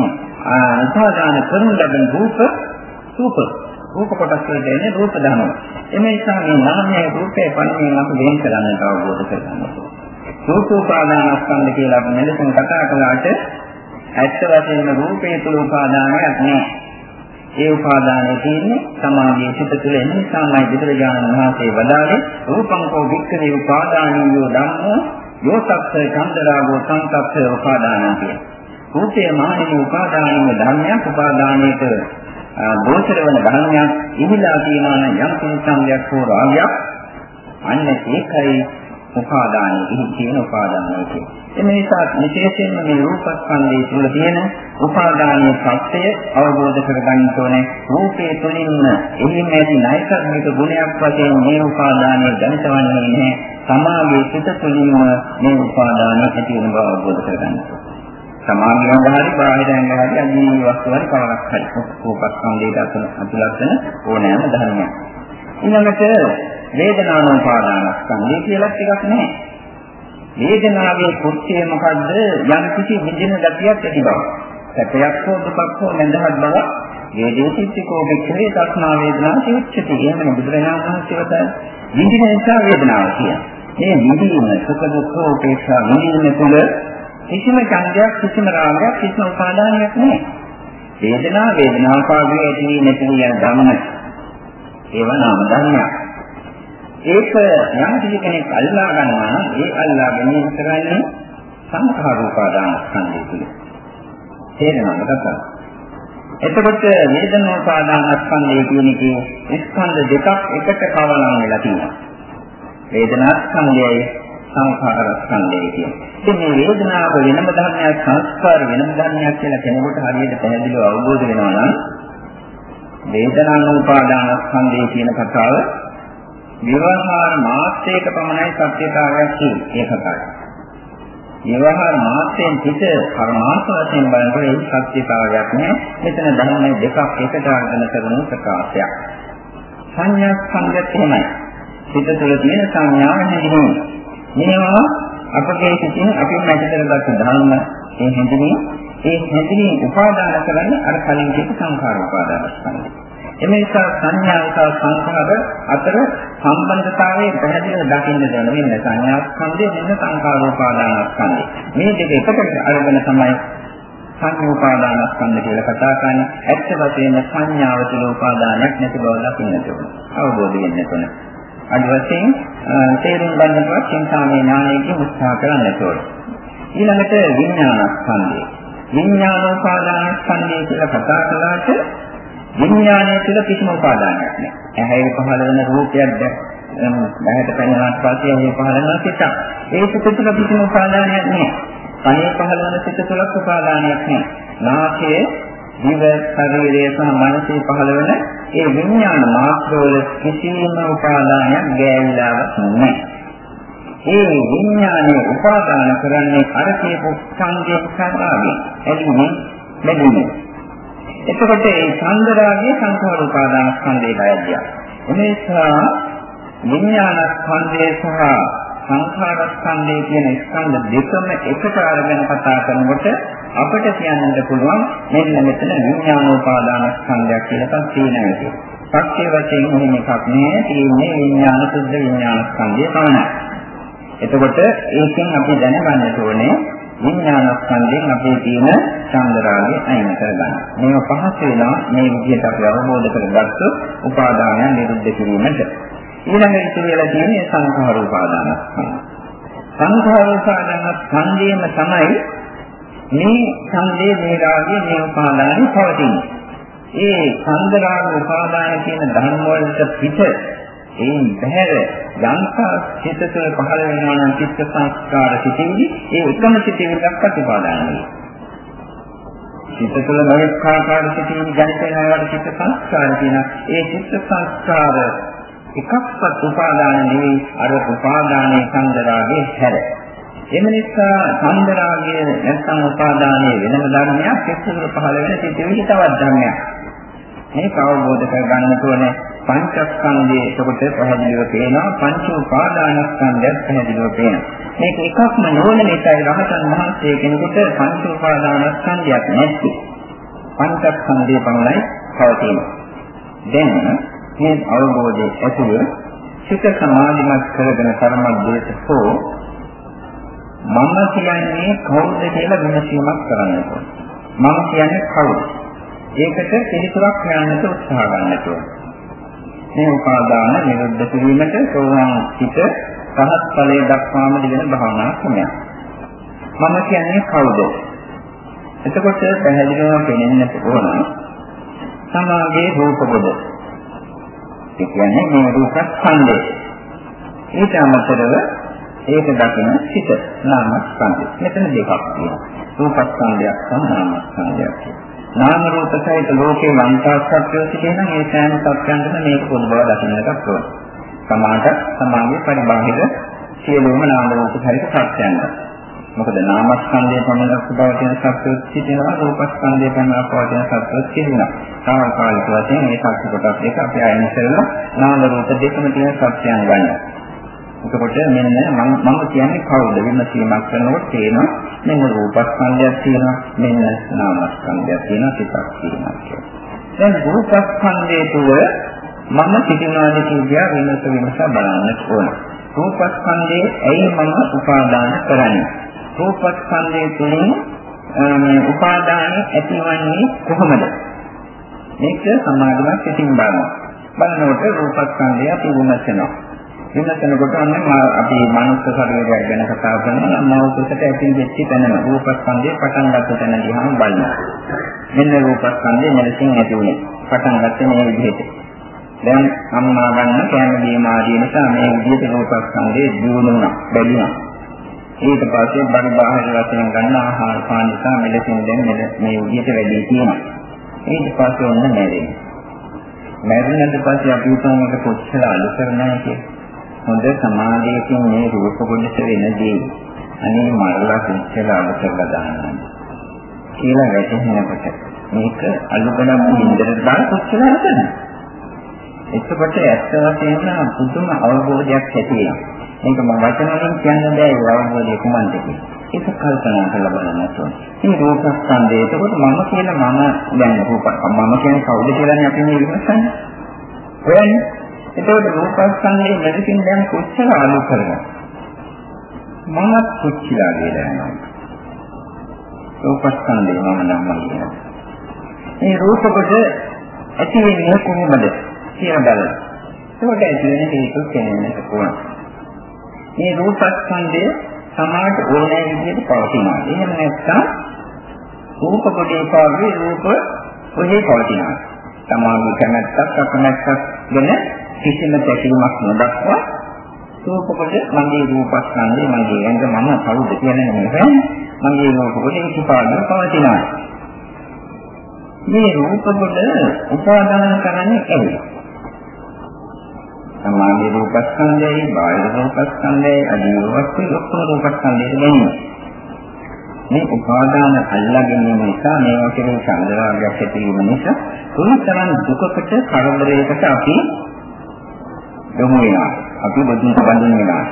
උපාදාන කරන ලබන රූප රූප රූප කොටස් වලට එන්නේ රූප ධර්ම. එමේ නිසා මේ නාමයේ රූපේ පණින්න අපි වෙන් කරන්නට අවබෝධ කරගන්න ඕනේ. රූපෝපාදානස්කන්ධ කියලා අපි මෙලෙසින් කතා කළාට ඇත්ත වශයෙන්ම රූපේ තුල උපාදානයක් නැහැ. ඒ උපාදානය තියෙන්නේ සමාධියේ සිට තුළ එන නිසාමයි බුදුරජාණන් වහන්සේ වදාළේ රූපං කෝ වික්ඛවේ උපාදානියෝ ධම්මෝ යෝසක්ඛ චන්දරාගෝ සංකප්ප උපාදානං කිය. රූපේ මානින උපාදානිය ධර්මයක් උපාදානයේට දෝෂර වන ධර්මයක් ඉහිලා තියෙනවා නම් යම් කිසි හෝ රාගයක් අන්න ඒකයි උපාදානයි. ඉහි කියන උපාදානයි කියන්නේ. ඒ නිසා විශේෂයෙන්ම මේ රූපස්කන්ධයේ තුල තියෙන උපාදානීය සත්‍යය අවබෝධ කරගන්න ඕනේ. රූපයේ තුලින්ම එහි මේටි නෛකර්මික ගුණයක් වශයෙන් මේ උපාදානය දැනිටවන්නේ නැහැ. සමාගයේ සිත තුලින්ම මේ උපාදානය ඇති වෙන බව අවබෝධ කරගන්න ඕනේ. සමාගයෙන් හරි බාහිරයෙන් හරි අදී වස්තුවරි කවරක් හරි රූපස්කන්ධයට අතුලත් වෙන ඕනෑම ධර්මයක්. ඊළඟට වේදනානුපාදානස්කන්ධය කියලා ටිකක් නැහැ. වේදනාවේ කෘත්‍යය මොකද්ද? යම් කිසි විඳින ගතියක් ඇති බව. සැපයක් හෝ දුකක් හෝ නැඳහත් බව වේදේසිතකෝ වික්‍රේ තස්මා වේදනා සිච්චති. එහෙමනේ බුදුරජාණන් වහන්සේ වදාළ විඳින නිසා වේදනාව කියන්නේ. මේ විඳින සුඛ දුක්ඛ උපේක්ෂා විඳින තුළ කිසිම ඡන්දයක් කිසිම රාගයක් කිසිම උපාදානයක් නැහැ. වේදනා වේදනාව පාඩුවේ ඇති නැති යන ධර්ම. ඒවා නාම ධර්මයක්. ඒක යම් කිසි කෙනෙක් අල්ලා ගන්නවා නම් ඒ අල්ලා ගැනීම කරන්නේ සංඛාර උපාදාන ස්කන්ධය තුළ. තේරෙනවද කතා? එතකොට වේදනා උපාදාන ස්කන්ධය කියන එකේ ස්කන්ධ දෙකක් එකට කවලම් වෙලා තියෙනවා. වේදනා ස්කන්ධයයි සංඛාර ස්කන්ධය කියන්නේ. ඉතින් මේ වේදනාව වෙනම ධර්මයක් සංස්කාර වෙනම ධර්මයක් කියලා කෙනෙකුට හරියට පැහැදිලිව අවබෝධ වෙනවා නම් වේදනානුපාදාන ස්කන්ධය කියන කතාව ව්‍යවහාර මාත්‍රයක පමණයි සත්‍යතාවයක් තියෙන්නේ ඒ කතාවයි. ව්‍යවහාර මාත්‍රයෙන් පිට පරමාර්ථ වශයෙන් බලනකොට ඒ සත්‍යතාවයක් නෑ. මෙතන ධර්ම දෙකක් එකට අරගෙන කරන ප්‍රකාශයක්. සංඥා සංගත එහෙමයි. සිත තුළ තියෙන සංඥාව හැදෙන්නේ. මේවා අපගේ සිතින් අපි මැදතරගත් ධර්ම ඒ හැදෙන්නේ ඒ හැදෙන්නේ උපාදාන කරන්නේ අර කලින් කියපු සංඛාර උපාදාන ස්කන්ධය. එම නිසා සංඥා සහ සංඛාර අතර සම්බන්ධතාවයේ පැහැදිලිව දකින්න දෙන මෙන්න සංඥා ස්කන්ධය මෙන්න සංඛාර උපාදාන ස්කන්ධය. මේ දෙක එකට අරගෙන තමයි සංයෝපාදාන ස්කන්ධ කියලා කතා කරන්නේ. ඇත්ත වශයෙන්ම සංඥාව තුළ උපාදානයක් නැති බව දකින්නට ඕන. අවබෝධ වෙන්න ඕන. අද වශයෙන් තේරුම් ගන්නකොට චින්තාමය ඥානයේ උත්සාහ කරන්නට ඕන. ඊළඟට විඥාන ස්කන්ධය. විඥානෝපාදාන ස්කන්ධය කියලා කතා කළාට විඥානය තුළ කිසිම උපාදානයක් නැහැ. ඇහැේ පහළ වෙන රූපයක් දැක් බහැට පැනනාට පස්සේ ඇහි පහළ වෙන සිතක්. ඒ සිත තුළ කිසිම උපාදානයක් නැහැ. කනේ පහළ වෙන සිත තුළ උපාදානයක් නැහැ. නාසයේ දිව ශරීරය සහ මනසේ පහළ වෙන ඒ විඥාන මාත්‍රවල කිසිම උපාදානයක් ගෑවිලාවක් නැහැ. ඒ විඥානය උපාදාන කරන්නේ අර කියපු සංජේ සාරාගේ එදිනේ මෙදිනේ එතකොට මේ චන්දරාගයේ සංඛාර උපාදාන ස්කන්ධයේ බයදිය. එනිසා විඥාන ස්කන්ධය සහ සංඛාර ස්කන්ධය කියන ස්කන්ධ දෙකම එකට අරගෙන කතා කරනකොට අපිට කියන්නත් පුළුවන් මෙන්න මෙතන විඥානෝපාදාන ස්කන්ධයක් කියලා එකක් තියෙනවා. පක්ෂේ වශයෙන් මොහිම එකක් නෑ තියෙන්නේ විඥාන සුද්ධ විඥාන ස්කන්ධය පමණයි. එතකොට ඒකෙන් අපි දැනගන්න ඕනේ විඥානස්කන්ධයෙන් අපේ තියෙන චන්දරාගය අයින් කරගන්න. මේක පහසු වෙනවා මේ විදිහට අපි අවබෝධ කරගත්තොත් උපාදානයන් නිරුද්ධ කිරීමට. ඊළඟ ඉතිරි වෙලා තියෙන්නේ සංඛාර උපාදානස්කන්ධය. සංඛාර උපාදානස්කන්ධයම තමයි මේ ඡන්දේ මේ රාගය මේ උපාදානෙ පවතින්නේ. ඒ ඡන්දරාග උපාදාන කියන ධර්ම වලට පිට එයින් බහැර යම්කා චිත්ත තුළ පහළ වෙනවා නම් චිත්ත සංස්කාර සිටින්දි ඒ එකම සිටිවිල්ලක් උපාදාන වෙනවා. චිත්ත තුළ නොයෙක් ආකාර සිටින්දි ජනිත වෙනවාට චිත්ත සංස්කාර කියන ඒ චිත්ත සංස්කාර එකක්වත් උපාදාන නෙවෙයි අර උපාදානයේ සංදරාගේ හැර. එම නිසා සංදරාගය නැත්නම් උපාදානයේ වෙනම ධර්මයක් චිත්ත තුළ පහළ වෙන සිටිවිලි තවත් ධර්මයක්. මේක අවබෝධ කරගන්න ඕනේ පංචස්කන්ධයේ එතකොට පැහැදිලිව පේනවා පංච උපාදානස්කන්ධයත් පැහැදිලිව පේනවා මේක එකක්ම නොවන නිසායි රහතන් වහන්සේ කෙනෙකුට පංච උපාදානස්කන්ධයක් නැති පංචස්කන්ධය පමණයි පවතින්නේ දැන් මේ අවබෝධයේ ඇතුළ සිත සමාධිමත් කරගෙන කර්මයක් දෙයට හෝ මම කියන්නේ කවුද කියලා විමසීමක් කරන්න ඕනේ. මම කියන්නේ කවුද? ඒකට පිළිතුරක් හොයන්නට උත්සාහ ගන්නට ඕනේ. මේ උපාදාන නිරුද්ධ කිරීමට සෝවාන් සිත රහත් ඵලයේ දක්වාම දින භාවනා ක්‍රමයක්. මම කියන්නේ කවුද? එතකොට පැහැදිලිවම පෙනෙන්නට ඕන සමාගයේ රූප කොට. ඒ කියන්නේ මේ රූප ස්කන්ධය. ඊට අමතරව ඒක දකින සිත නාමස්කන්ධය. මෙතන දෙකක් තියෙනවා. රූපස්කන්ධයක් සහ නාමස්කන්ධයක්. නාම රූප සහිත ලෝකේ වන්තාස්සත්වය සිටින මේ සෑම සත්‍යයන්ටම මේක පොදු බව දකින්නට ඕන. සමාජ සමාගයේ පරිබාහිර සියලුම නාම රූප සහිත සත්‍යයන්ට. මොකද නාමස්කන්ධය පමණක් පවතින සත්‍යොත් සිටිනවා රූපස්කන්ධය පමණක් පවතින සත්‍යොත් සිටිනවා. සාමකාලික වශයෙන් මේ සත්‍ය කොටස් දෙක අපි අයින් කරලා නාම රූප දෙකම තියෙන සත්‍යයන් ගන්න. එතකොට මෙන්න මම මම කියන්නේ කවුද විමසීමක් කරනකොට තේනවා මෙන්න රූපස්කන්ධයක් තියෙනවා මෙන්න නාමස්කන්ධයක් තියෙනවා සිතක් තියෙනවා කියලා. දැන් රූපස්කන්ධය තුළ මම සිටිනවාද කියලා විමස විමස බලන්න ඕන. රූපස්කන්ධයේ ඇයි මම උපාදාන කරන්නේ? රූපස්කන්ධය තුළින් මේ උපාදාන ඇතිවන්නේ කොහොමද? මේක සමාධිමත් සිතින් බලනවා. බලනකොට රූපස්කන්ධය අපි විමසනවා. විමසනකොට අන්න අපි මනුස්ස ශරීරය ගැන කතා කරනවා. මෞකසට ඇතින් වෙච්ච තැනම රූපස්කන්ධය පටන් ගන්න තැන දිහාම බලනවා. මෙන්න රූපස්කන්ධය මෙලෙසින් ඇති වුණේ. පටන් ගත්තේ මේ විදිහට. දැන් අම්මා ගන්න කෑම බීම ආදී නිසා මේ විදිහට රූපස්කන්ධය දියුණුවනවා, බැඳුණා. ඊට පස්සේ බඩ බාහිර වශයෙන් ගන්න ආහාර පාන නිසා මෙලෙසින් දැන් මේ විදිහට වැඩි තියෙනවා. ඊට පස්සේ ඔන්න මැරෙනවා. මැරුණාට පස්සේ අපි උතුම්කට කොච්චර අලු කරනවා කියලා. හොඳ සමාධියකින් මේ රූප කොටස වෙනදී අනේ මරලා කොච්චර අලු කරලා දානවා. කියලා වැටහෙනකොට මේක අලු ගණන් හින්දට දාලා කොච්චර අලු එතකොට ඇත්ත වශයෙන්ම පුදුම අවබෝධයක් ඇති වෙනවා. මේක මම වචන වලින් කියන්න බෑ ඒ අවබෝධය කුමන්ද ඒක කල්පනා කරලා බලන්න ඕනේ. මේ රූපස්කන්ධය එතකොට මම කියලා මම දැන් රූප මම කියන්නේ කවුද කියලානේ අපි මේ විමසන්නේ. ඔයන්නේ. එතකොට රූපස්කන්ධයේ මෙතකින් දැන් කොච්චර අලු කරගන්න. මමත් කොච්චර කියලා රූපස්කන්ධය මම නම් කියනවා. මේ රූප කොට ඇති වෙන්නේ කොහොමද කියලා බලන්න. ඒකට ඇති වෙන හේතු කෙනෙන්නට ඕන. මේ රූපස්කන්ධය සමාජ ඕනෑ විදිහට පවතිනවා. එහෙම නැත්නම් රූප කොටේ පාවේ රූප ඔහේ පවතිනවා. තමාගේ කැමැත්තක් අකමැත්තක් ගැන කිසිම පැකිලීමක් නොදක්වා රූප කොට මගේ රූපස්කන්ධය මගේ ඇඟ මම කවුද කියන්නේ නෙමෙයි. මගේ රූප කොටේ ඉතිපාදව පවතිනවා. මේ රූප කොට උපාදාන කරන්නේ ඇයි? සමාධි රූපස්කන්ධයයි, බාහිර රූපස්කන්ධයයි, අදී වස්තු ඔක්කොම රූපස්කන්ධයට ගැනීම. මේ උපාදාන අල්ලා ගැනීම නිසා මේ වගේ සංග්‍රහයක් ඇති වීම නිසා තුන්තරන් දුකකට කරදරයකට අපි යොමු වෙනවා. අපි බඳුන් බඳුන් වෙනවා.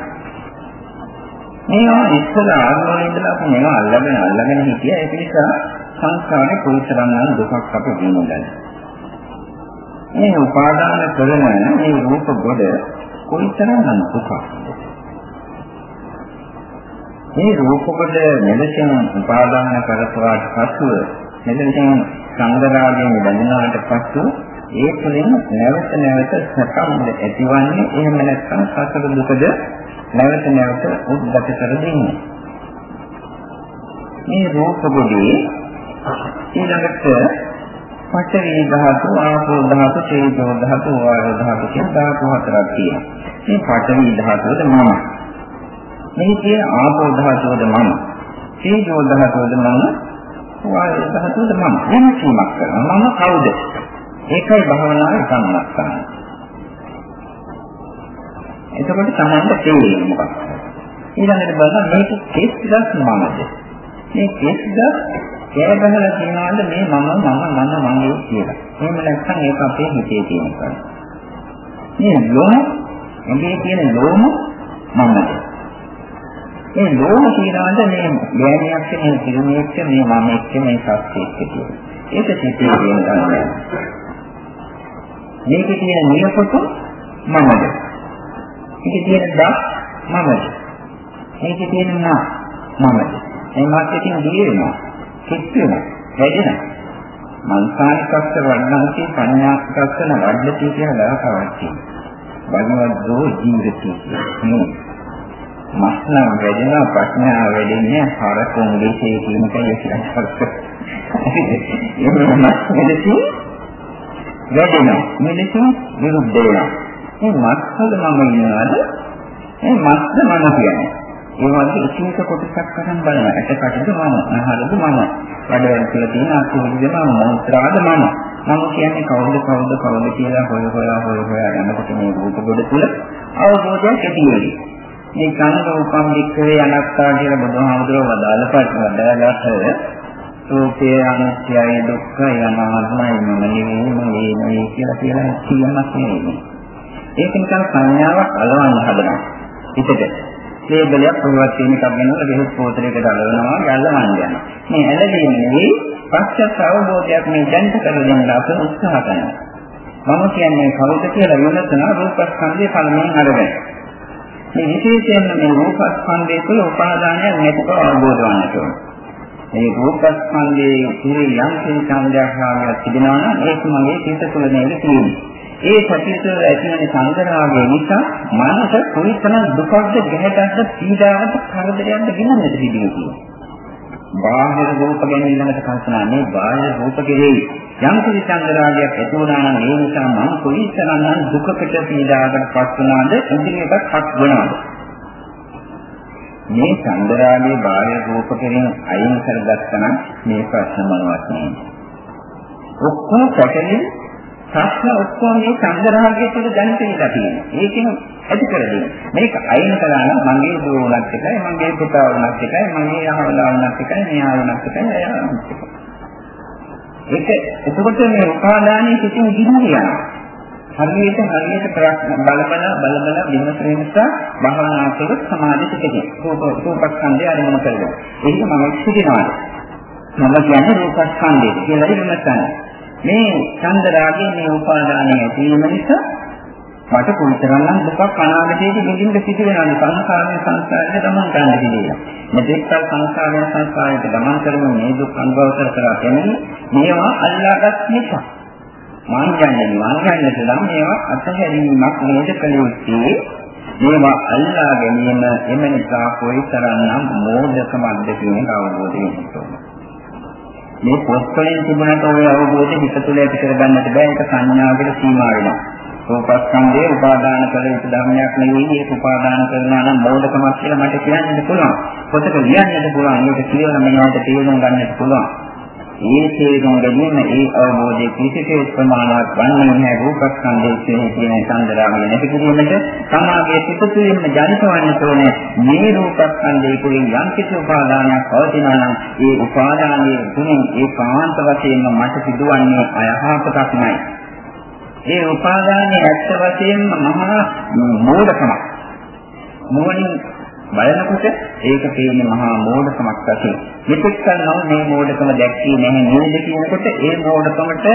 මේවා ඉස්සර ආරම්භයේ ඉඳලා අපි මේවා අල්ලගෙන අල්ලගෙන හිටියා ඒක නිසා සංස්කාරේ කොයිතරම් නම් දුකක් අපි විඳිනවා. මේ උපාදාන කරන මේ රූප ගොඩ කොයිතරම් දුකක්ද? මේ රූප කොට මෙලෙසින් උපාදාන කරපුවාට පසුව මෙලෙසින් සංගරාගයෙන් බැඳුනාට පසු ඒ තුළින් නැවත නැවත සැපම්ද ඇතිවන්නේ එහෙම නැත්නම් සසර දුකද නැවත නැවත උද්ගත කර දෙන්නේ. මේ රූප ගොඩේ ඊළඟට පඨවි ධාතු, ආපෝ ධාතු, තේජෝ ධාතු, වායෝ ධාතු කියන ධාතු හතරක් තියෙනවා. මේ පඨවි ධාතුවද මම. මේ කියන ආපෝ ධාතුවද මම. තේජෝ ධාතුවද මම. වායෝ ධාතුවද මම. වෙන කීමක් කරනවා. මම කවුද? ඒකයි භාවනාවේ සම්මස්තන. එතකොට තමයි තේරෙන්නේ මොකක්ද? ඊළඟට බලන්න මේක කෙස් දස් මමද? මේ කෙස් දස් කෑ ගහලා කියනවාද මේ මම මම මම මගේ කියලා. එහෙම නැත්නම් ඒක අපේ හිතේ තියෙන එකක්. මේ ලෝම එන්නේ තියෙන ලෝම මමද? මේ ලෝම කියනවාද මේ ගෑණියක් මේ පිරිමියෙක් මේ මම එක්ක මේ සත්‍යයක් කියලා. ඒක සිිතේ තියෙන ගන්න. මේකේ තියෙන නියපොතු මමද? මේකේ තියෙන දත් මමද? මේකේ තියෙන නා මමද? මේ මාත්‍යකින් දිවෙනවා. කිත් වෙනවා. වැඩෙනවා. මනසානිකස්ස වර්ණන්ති පඤ්ඤාකස්සන වඩති කියන දායකවක් තියෙනවා. බලවත්ෝ ජීවිතය කියන්නේ. මස්නා වැඩෙන ප්‍රඥාව වැඩෙන්නේ හරකුන් විශේෂ කීමකයි කියන්නේ. එහෙනම් මෙලෙසින් වැඩෙනවා. මෙලෙසින් විරුද්ධ වෙනවා. මේ මස්වල මම ඉන්නවද? මේ මස්ද මම කියන්නේ. ඒ වගේ එක එක කොටසක් කරන් බලනවා. එකකටද මම, අහලද මම. වැඩවල කියලා තියෙන අසුවිද මම, මොන්ත්‍රාද මම. මම කියන්නේ කවුද කවුද කවුද කියලා හොය හොයා හොය හොයා යනකොට මේ රූප කොට තුල අවබෝධයක් ඇති වෙනවා. මේ කන රූපම් වික්‍රේ අනත්තා කියලා බුදුහාමුදුරුවෝ වදාළ පාඩ වදාළාට රූපය අනිත්‍යයි දුක්ඛයි අනාත්මයි මම නෙවෙයි මගේ නෙවෙයි කියලා කියලා කියන්නක් නෙවෙයි. ඒක නිකන් සංඥාවක් අලවන්න හදනවා. හිතට. ලේබලයක් ප්‍රවත් වෙන එකක් වෙනකොට බෙහෙත් පොතලයකට අලවනවා යල්ලවන්න යනවා. මේ ඇලවීම නෙවෙයි පස්සත් අවබෝධයක් මේ දැනට කරගෙන අප උත්සාහ කරනවා. මම කියන්නේ කවුද කියලා විමසන රූපස්කන්ධයේ පළමුවෙන් අරගෙන. මේ විශේෂයෙන්ම මේ රූපස්කන්ධය තුළ උපාදානයක් නැති බව අවබෝධ වන්නට ඕනේ. මේ රූපස්කන්ධයේ ඉතිරි යම් සංඥාවක් ආවයක් තිබෙනවා නම් ඒක මගේ සිත තුළ නේද තියෙන්නේ. ඒ සතියට ඇතිවන සංකරාගය නිසා මනස කොයිතරම් දුකක්ද ගැහැටක්ද පීඩාවක්ද කරදරයක්ද ගෙනන්නට තිබෙන්නේ. බාහිර රූප ගැන ඊළඟට කල්පනා මේ බාහිර රූප කෙරෙහි යම් කිසි සංකරාගයක් ඇති වුණා නම් ඒ නිසා මම කොයිතරම් දුකකට පීඩාවකට පත් වුණාද ඉදිරියටත් පත් වෙනවද මේ චන්දරාගේ බාහිර රූප කෙරෙන අයින් කරගත්තා නම් මේ ප්‍රශ්න මොනවත් නෑ. ඔක්කොම පැටලෙන ප්‍රශ්න ඔක්කොම මේ චන්දරාගයේ තුල දැනිට ඉඳලා තියෙනවා. ඒකෙන් ඇති කරගෙන මේක අයින් කළා නම් මගේ දුව උනත් එකයි මගේ පුතා උනත් එකයි මගේ අහවලා උනත් එකයි මෙයා උනත් එකයි එයා උනත් එකයි. ඒක එතකොට මේ උපාදානයේ සිටින ගිහිනවා. හරියට හරියට ප්‍රශ්න බල බල බල බල විමසන නිසා භවනා කළොත් සමාධියට කෙරේ. රූප රූපස්කන්ධය අරමුණු කරගන්න. ඒක මම සිටිනවා. මම කියන්නේ රූපස්කන්ධය කියලා විමසන. මේ ඡන්ද රාගයේ මේ උපාදානයේ ඇතිවීම නිසා මට කොයිතරම් දුකක් අනාගතයේදී විඳින්න සිදු වෙනවද සංසාරයේ සංසාරයේ ගමන් කරන්න කියලා. මෙතෙක්කල් සංසාරයේ සංසාරයට ගමන් කරන මේ දුක් අනුභව කර කර යන්නේ මේවා අල්ලාගත් නිසා. මාර්ගයන් මාර්ගයන්ට නම් මේවා අත්හැරීමක් නේද කළ යුත්තේ මේවා අල්ලා ගැනීම එම නිසා කොයිතරම්නම් මෝඩකමක්ද කියන අවබෝධය වෙනවා මේ පොත්වලින් තිබුණට ඔය අවබෝධය හිත තුළ ඇති කරගන්නට බෑ. ඒක සංඥාවකට සීමා වෙනවා. රූපස්කන්ධයේ උපාදාන කළ යුතු ධර්මයක් නෙවෙයි. ඒක උපාදාන කරනවා නම් මෝඩකමක් කියලා මට කියන්නත් පුළුවන්. පොතක ලියන්නත් පුළුවන්. ඒක කියලා මනෝට තේරුම් ගන්නත් පුළුවන්. ඒ තේරුම් ගැනීම ඒ අවබෝධයේ කිසිසේත් ප්‍රමාණවත් වන්නේ නැහැ. රූපස්කන්ධයේ තියෙන සංදරාමය නැති කිරීමට සමාගයේ සිත තුළින්ම ජනිත වන්න ඕනේ. මේ රූපස්කන්ධයේ කුලින් යම් කිසි උපාදානයක් පවතිනවා නම් ඒ උපාදානයේ තුලින් ඒකාන්ත වශයෙන්ම මට සිදුවන්නේ අයහපතක්මයි. ඒ උපාදානයේ ඇත්ත වශයෙන්ම මහා මෝඩකමක්. මොනින් බලනකොට ඒක තේන්නේ මහා මෝඩකමක් වශයෙන්. මෙතෙක් කලනෝ මේ මෝඩකම දැක්කේ නැහැ නේද කියනකොට ඒ මෝඩකමට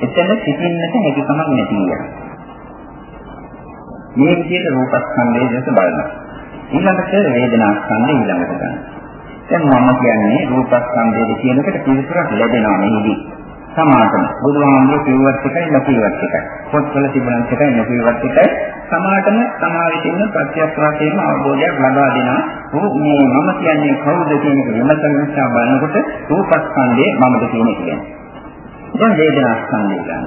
එතන සිටින්නට හැකියාවක් නැති වෙනවා. මේ විදිහට රූපස්කන්ධයේ දැස බලනවා. ඊළඟට වේදනාස්කන්ධය ඊළඟට ගන්නවා. දැන් මම කියන්නේ රූපස්කන්ධයේ කියනකොට පිළිතුරක් ලැබෙනවා මේදී. සමාතම බුදුහාමුදුරුවෝ කිව්වත් එකයි නොකියවත් එකයි. පොත්වල තිබුණත් එකයි නොකියවත් එකයි. සමාතම සමාවිතින්න ප්‍රත්‍යක්ෂ වශයෙන්ම අවබෝධයක් ලබා දෙනවා. මේ මම කියන්නේ කවුද කියන එක විමසන නිසා බලනකොට රූපස්කන්ධයේ මමද කියන එක කියන්නේ. දැන් වේදනාස්කන්ධය ගන්න.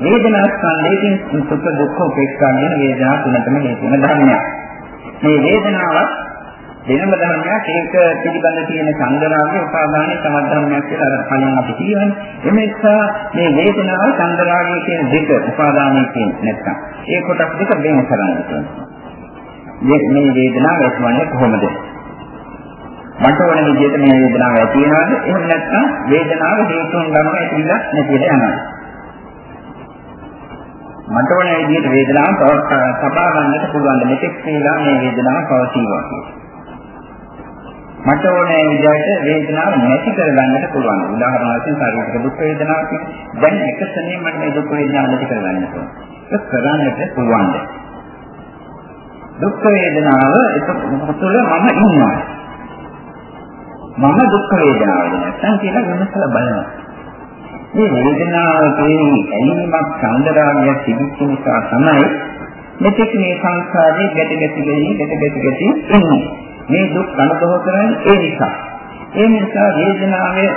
වේදනාස්කන්ධයෙන් සුඛ දුක්ඛ උපේක්ෂා කියන වේදනා තුනටම හේතු වෙන ධර්මයක්. මේ වේදනාව වෙනම ධර්මයක් ඒක පිළිබඳ තියෙන සංදරාගේ උපාදානයේ සමධර්මයක් කියලා අර කලින් අපි කියවනේ. ඒ නිසා මේ වේදනාව සංදරාගේ කියන දෙක උපාදානයේ කියන නැත්තම් ඒ කොටස් දෙක වෙන කරන්න තියෙනවා. මේ වේදනාව ඇතිවන්නේ කොහොමද? මට ඕන විදිහට මේ වේදනාව ඇති වෙනවද? එහෙම නැත්නම් වේදනාව හේතුන් ගමන ඇතිලා නැතිද යනවා. මට ඕන විදිහට වේදනාව තබා ගන්නට පුළුවන්. මෙතෙක් කියලා මේ වේදනාව පවතිනවා. මට ඕනේ විදිහට වේදනාව නැති කරගන්නට පුළුවන්. උදාහරණ වශයෙන් ශාරීරික දුක් වේදනාවක් දැන් එක සෙනෙන් මට මේ දුක් වේදනාව නැති කරගන්න පුළුවන්. ඒක කරන්නට පුළුවන්. දුක් වේදනාව ඒක තුළ මම ඉන්නවා. මම දුක් වේදනාවද නැත්නම් කියලා වෙනසලා බලනවා. මේ වේදනාව කියන්නේ ඇලීමක් චන්දරාගයක් තිබෙච්ච නිසා තමයි මෙතෙක් මේ සංසාරේ ගැට ගැටි ගැටි ගැට ගැටි ගැටි ඉන්නේ. මේ දුක් අනුභව කරන්නේ ඒ නිසා. ඒ නිසා වේදනාවේ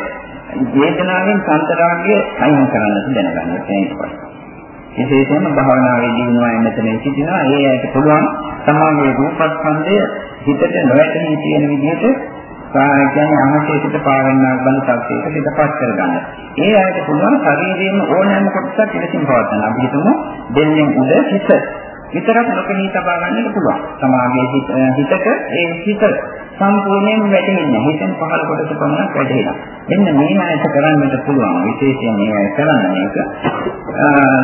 වේදනාවෙන් චන්දරාගය අයින් කරන්නට දැනගන්න තියෙනවා. විශේෂයෙන්ම භාවනාවේ දිනුවා එන්නතන සිටිනවා ඒ ඇයට පුළුවන් සමාගයේ රූපස්කන්ධය හිතට නොවැටෙන තියෙන විදිහට කියන්නේ අහසේකට පාවෙන්නා බඳ තත්ත්වයකට පිටපත් කරගන්න. ඒ අයට පුළුවන් ශරීරයේම ඕනෑම කොටසක් ඉලසින් පවත්වන්න. අපි හිතමු දෙන්නේ උඩ හිත. විතරක් නොකෙනී තබා ගන්නට පුළුවන්. සමාගයේ හිතක ඒ හිත සම්පූර්ණයෙන් වැටෙන්නේ හිතෙන් පහළ කොටස පමණක් වැටෙනවා. එන්න මේ ආයත කරන්නට පුළුවන්. විශේෂයෙන් මේ ආයත කරන්න මේක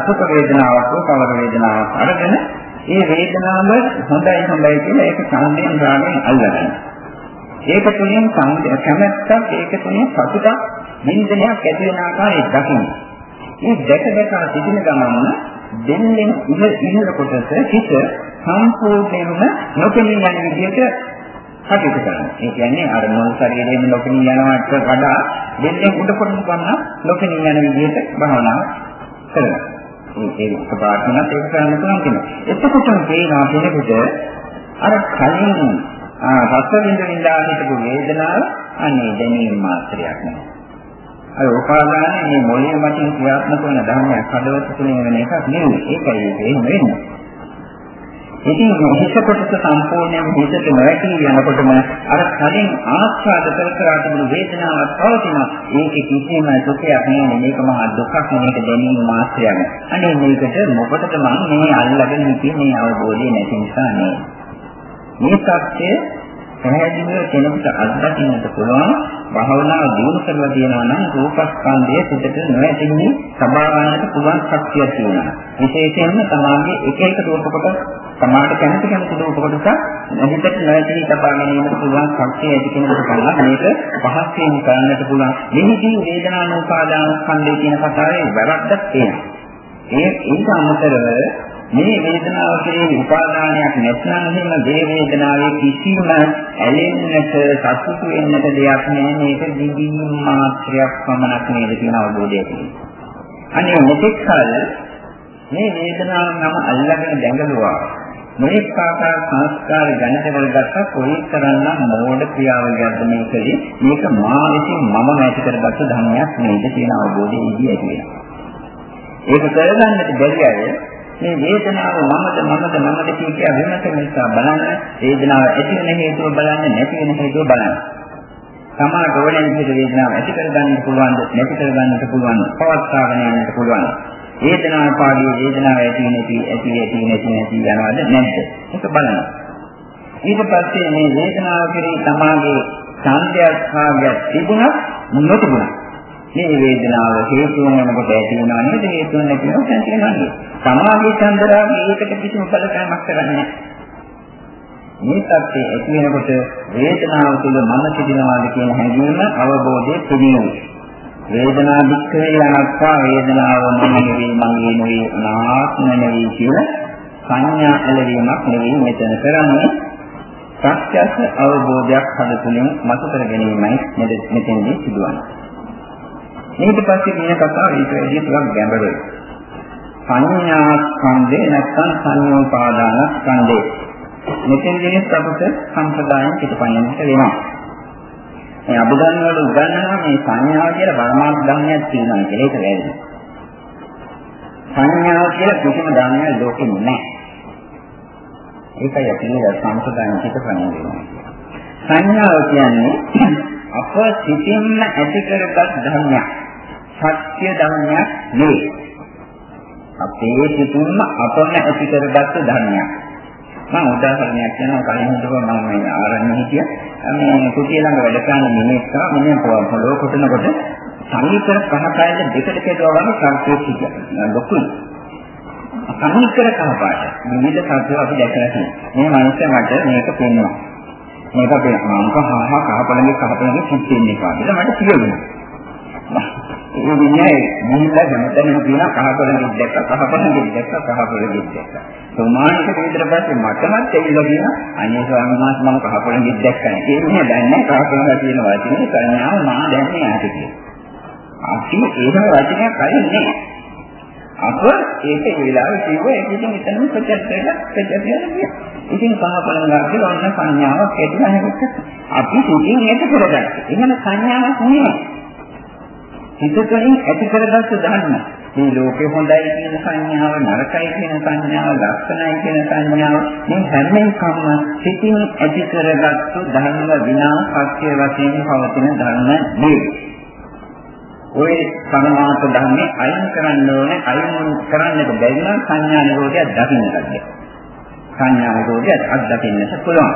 සුඛ වේදනාවක් හෝ කවර වේදනාවක් අරගෙන ඒ වේදනාව හොඳයි හොඳයි කියලා ඒක සාන්දයෙන් ගානේ අල්ලගන්න. ඒක තුළින් කැමැත්තක් ඒක තුළින් සතුටක් නින්දනයක් ඇති වෙන ආකාරය දකින්න. මේ දැක දැක සිටින ගමන්ම දෙන්නෙන් ඉහ ඉහළ කොටස හිත සම්පූර්ණයෙන්ම නොපෙනී යන විදිහට කටයුතු කරනවා. ඒ කියන්නේ අර මොන ශරීරයෙන් නොපෙනී යනවට වඩා දෙන්නෙන් උඩ කොටස ගන්න නොපෙනී යන විදිහට භාවනා කරනවා. ඒ ඒක පාඩමක් ඒක කරන්න පුළුවන් කෙනෙක්. එතකොටම පේනවා කෙනෙකුට අර කලින් රස විඳ විඳා හිටපු වේදනාව අනේ දැනීම මාත්‍රයක් නෙවෙයි. අර උපාදානයේ මේ මොළයේ මතින් ක්‍රියාත්මක වන ධර්මයක් හදවත තුළින් වෙන එකක් නෙවෙයි. ඒකයි ඒක වෙන්නේ. ඉතින් හිත කොටස සම්පූර්ණයෙන්ම හිතට නොඇටි යනකොටම අර කලින් ආස්වාද කර කර තිබුණු වේදනාවක් පවතින ඒකේ කිසිම දුකයක් නෙවෙයි මේක මහා දුකක් මේක දැනීම මාත්‍රයක්. අනේ මේකට මොකටද මම මේ අල්ලගෙන ඉන්නේ මේ අවබෝධය නැති නිසා නේ. මේ සත්‍ය පැහැදිලිව කෙනෙකුට අත්දකින්නට පුළුවන් භාවනාව දියුණු කරලා තියෙනවා නම් රූපස්කන්ධයේ සිටට නොඇතිනේ සබා ගන්නට පුළුවන් ශක්තියක් තියෙනවා. විශේෂයෙන්ම තමාගේ එක එක රූප කොට තමාට කැමති කැමති රූප කොටස හිතට නොඇතිනේ සබා ගැනීමට පුළුවන් ශක්තිය ඇති කෙනෙකුට බලන්න මේක පහස්යෙන් කරන්නට පුළුවන්. මෙහිදී වේදනානුපාදාන ස්කන්ධයේ තියෙන කතාවේ වැරද්දක් තියෙනවා. ඒ ඊට අමතරව මේ වේදනාව කෙරෙහි උපාදානයක් නැත්නම් එහෙම දේ වේදනාවේ කිසිම ඇලෙන්නට සතුටු වෙන්නට දෙයක් නැහැ මේක දිවිම මාත්‍රයක් පමණක් නේද කියන අවබෝධය තියෙනවා. අනේ මෙතෙක් කල මේ වේදනාව නම අල්ලගෙන දැඟලුවා. මේ ආකාර සංස්කාර ජනිත කරගත්ත කොයි තරම්නම් මෝඩ ක්‍රියාවලියක්ද මේකේ මේක මා විසින් මම නැති කරගත්ත ධර්මයක් නේද කියන අවබෝධය ඉදී ඇති වෙනවා. ඒක කරගන්නට බැරි අය මේ වේදනාව මමද මමද මමද කියන විමසන නිසා බලන්න වේදනාව ඇති වෙන හේතුව බලන්න නැති වෙන හේතුව බලන්න. සමාන ඕනෙන් විදිහට වේදනාව ඇති කරගන්න පුළුවන්ද නැති කරගන්නට පුළුවන්ද පවත්වාගෙන යන්නට පුළුවන්ද වේදනාව පාඩියේ වේදනාව ඇති නැති ඇති ඇති නැති නැති යනවාද නැද්ද ඒක බලන්න. ඊට පස්සේ මේ වේදනාව කෙරෙහි තමාගේ සංකේත භාගයක් තිබුණත් නොතිබුණත් මේ වේදනාව හේතු වෙනකොට ඇති වෙනවා නේද හේතු නැති වෙනවා සංකේතන්නේ. සමාධි චන්දරාගේ ඒකට කිසිම බලපෑමක් කරන්නේ නැහැ. මේ තත්ත්වය ඇති වෙනකොට වේදනාව තුළ මම සිටිනවාද කියන හැඟීම අවබෝධයේ පිළිවෙල. වේදනා දික්කේ යනක්වා වේදනාව නෙවෙයි මගේ නෙවෙයි අනාත්ම නෙවෙයි කියන සංඥා ඇලවීමක් නෙවෙයි මෙතන කරන්නේ. ප්‍රත්‍යක්ෂ අවබෝධයක් හද තුළින් මත කර ගැනීමයි මෙතෙන්දී සිදුවන්නේ. ඊට පස්සේ කියන කතාව ඊට වැඩි ටිකක් ගැඹුරුයි. සංඥා ස්කන්ධේ නැත්නම් සංයෝපාදාන ස්කන්ධේ. මෙතෙන්දී අපට සම්ප්‍රදායෙන් පිටපන්නන්නට වෙනවා. මේ අභිධර්ම වල උගන්වනවා මේ සංඥාව කියලා පරමාර්ථ ධර්මයක් තියෙනවා කියලා ඒක වැරදි. සංඥාව කියලා කිසිම ධර්මයක් ලෝකෙ නැහැ. ඒකයි අපි මේ සම්ප්‍රදායෙන් පිටපන්නන්නේ. සංඥාව කියන්නේ අප සිතින්ම ඇති කරගත් ධර්මයක්. සත්‍ය ධර්මයක් නෙවෙයි. අපේ සිතුම්ම අපම ඇති කරගත්ත ධර්මයක්. මම උදාහරණයක් කියනවා කලින් හිටපුවා මම මේ ආරණ්‍ය හිටිය මේ කුටිය ළඟ වැඩ කරන මිනිස්සු මිනිහ පොළොව කොටනකොට සමීකර කහපායද දෙකට කැඩුවා වගේ සංකේත හිටියා. ලොකුයි. සමීකර කහපාය. විවිධ සත්‍ය අපි දැකලා තියෙනවා. මේ මිනිස්සු මට මේක පෙන්වනවා. මේක අපේ මංක හහ කහපලගේ කහපලගේ කිච්චෙන්නේ කාටද මට කියනවා. ඒ විඤ්ඤාය මොහොතේ දැනගෙන කියන කහපලගේ දැක්ක කහපලගේ දැක්ක කහපලගේ දැක්ක. සෝමානික විතර පස්සේ මටමත් ඇවිල්ලා කියන අනේ ස්වාමීන් වහන්සේ මම කහපලගේ දැක්කනේ. ඒ කියන්නේ දැන්නේ කහපලගේ කියන වචනේ සංඥාව මා දැන්නේ ආදී කියලා. අපි ඒකම වචනයක් හරින්නේ අප ඒක ඒ වෙලාවේ කිව්ව ඒක ඉතින් එතනම ප්‍රත්‍යක්ෂ වෙලා ප්‍රත්‍යක්ෂ වෙලා ඉතින් පහපලන ගානේ ඔන්න සංඥාවක් ඇතිලා හැකිට අපි සිතින් ඒක කරගත්තා. එහෙම සංඥාවක් නෙමෙයි. හිතකලින් ඇති කරගත්ත ධර්ම. මේ ලෝකේ හොඳයි කියන සංඥාව, නරකයි කියන සංඥාව, ලක්ෂණයි කියන සංඥාව මේ හැම එකම සිතින් ඇති කරගත්තු ධර්ම විනා සත්‍ය වශයෙන් පවතින ධර්ම නෙවෙයි. ওই සමාත ධර්මයේ අයින් කරන්න ඕනේ අයින් කරන්නට බැරි නම් සංඥා නිරෝධය දකින්නට සංඥා නිරෝධය අත්දකින්නට පුළුවන්.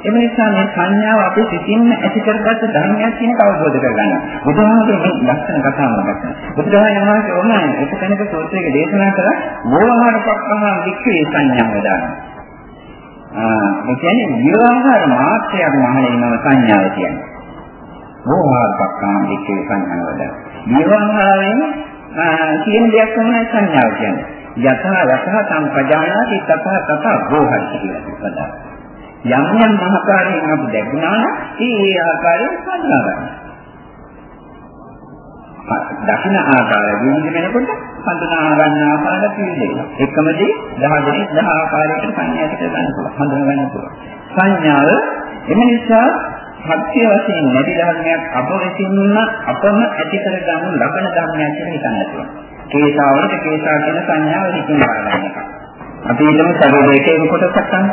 එම නිසා මේ සංඥාව අපේ සිතින්ම ඇති කරගත්ත ධර්මයක් කියන අවබෝධ කරගන්න. බුදුහාමුදුරුවෝ මේ ලක්ෂණ කතා කරනවා. බුදුරජාණන් වහන්සේ ඕන එක තැනක සූත්‍රයක දේශනා කළා මෝහාර පක්ඛහා වික්ඛේ සංඥාව දානවා. ආ ඒ කියන්නේ විවහාර මාත්‍රයක් මහණෙනිම සංඥාව කියන්නේ. මෝහාර පක්ඛහා වික්ඛේ සංඥාව දානවා. විවහාරයෙන් කියන දෙයක් තමයි සංඥාව කියන්නේ. යතහ යතහ සම්පජානාති තතහ තත ගෝහති කියලා කියනවා. යම් යම් ආකාරයෙන් අපි දැක්ුණා නම් ඒ ආකාරයෙන් සංඥා ගන්නවා. දකින්න ආකාරය විවිධ වෙනකොට හඳුනා ගන්න ආකාරය පිළිදෙනවා. එකම දේ 10 දෙනෙක් 10 ආකාරයකට සංඥාට ගන්න පුළුවන්. හඳුනා ගන්න පුළුවන්. සංඥාව එම නිසා සත්‍ය වශයෙන් නැති ධර්මයක් අප විසින්ම අපම ඇති කර ගන්න ලබන ධර්මයක් කියලා හිතන්න පුළුවන්. කේසාවලට කේසා කියන සංඥාව හිතින් ගන්න එක. අපි හිතමු ශරීරයේ කොටසක් ගන්න.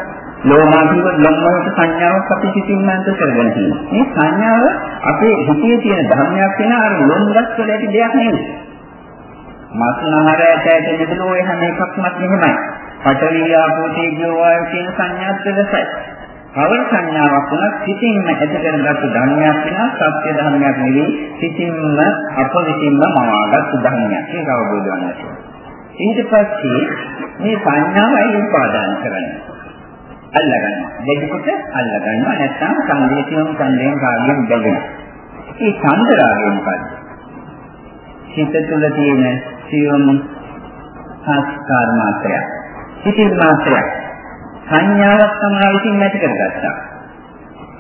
ලෝමාදීව ලොම්මවත සංඥාවක් අපි හිතින් අන්ත කරගෙන තියෙනවා. මේ සංඥාව අපේ හිතේ තියෙන ධර්මයක් වෙන අර ලොම්ගස් වල ඇති දෙයක් නෙවෙයි. මාසනහරයට ඇති මෙතන ඔය හැම එකක්මත් මෙහෙමයි. පඨවි ආපෝ තේජෝ වායු කියන සංඥාත් දෙකයි. කවර සංඥාවක් වුණත් සිතින්ම ඇති කරගත් ධර්මයක් වෙනවා සත්‍ය ධර්මයක් නෙවෙයි සිතින්ම අප විසින්ම මවාගත් ධර්මයක් ඒක අවබෝධ වන්නට ඊට පස්සේ මේ සංඥාවයි උපාදාන කරන්නේ අල්ලගන්න දෙවිකොට අල්ලගන්නවා. නැත්නම් සංදේශයෙන් සංදේශයෙන් කාර්යයෙන් බැඳෙනවා. මේ චන්දරාගය මොකද්ද? හිත තුළ තියෙන සියුම් සංස්කාර මාත්‍රයක් සිතින් මාත්‍රයක්. සංඥාවක් තමයි විසින් නැති කරගත්තා.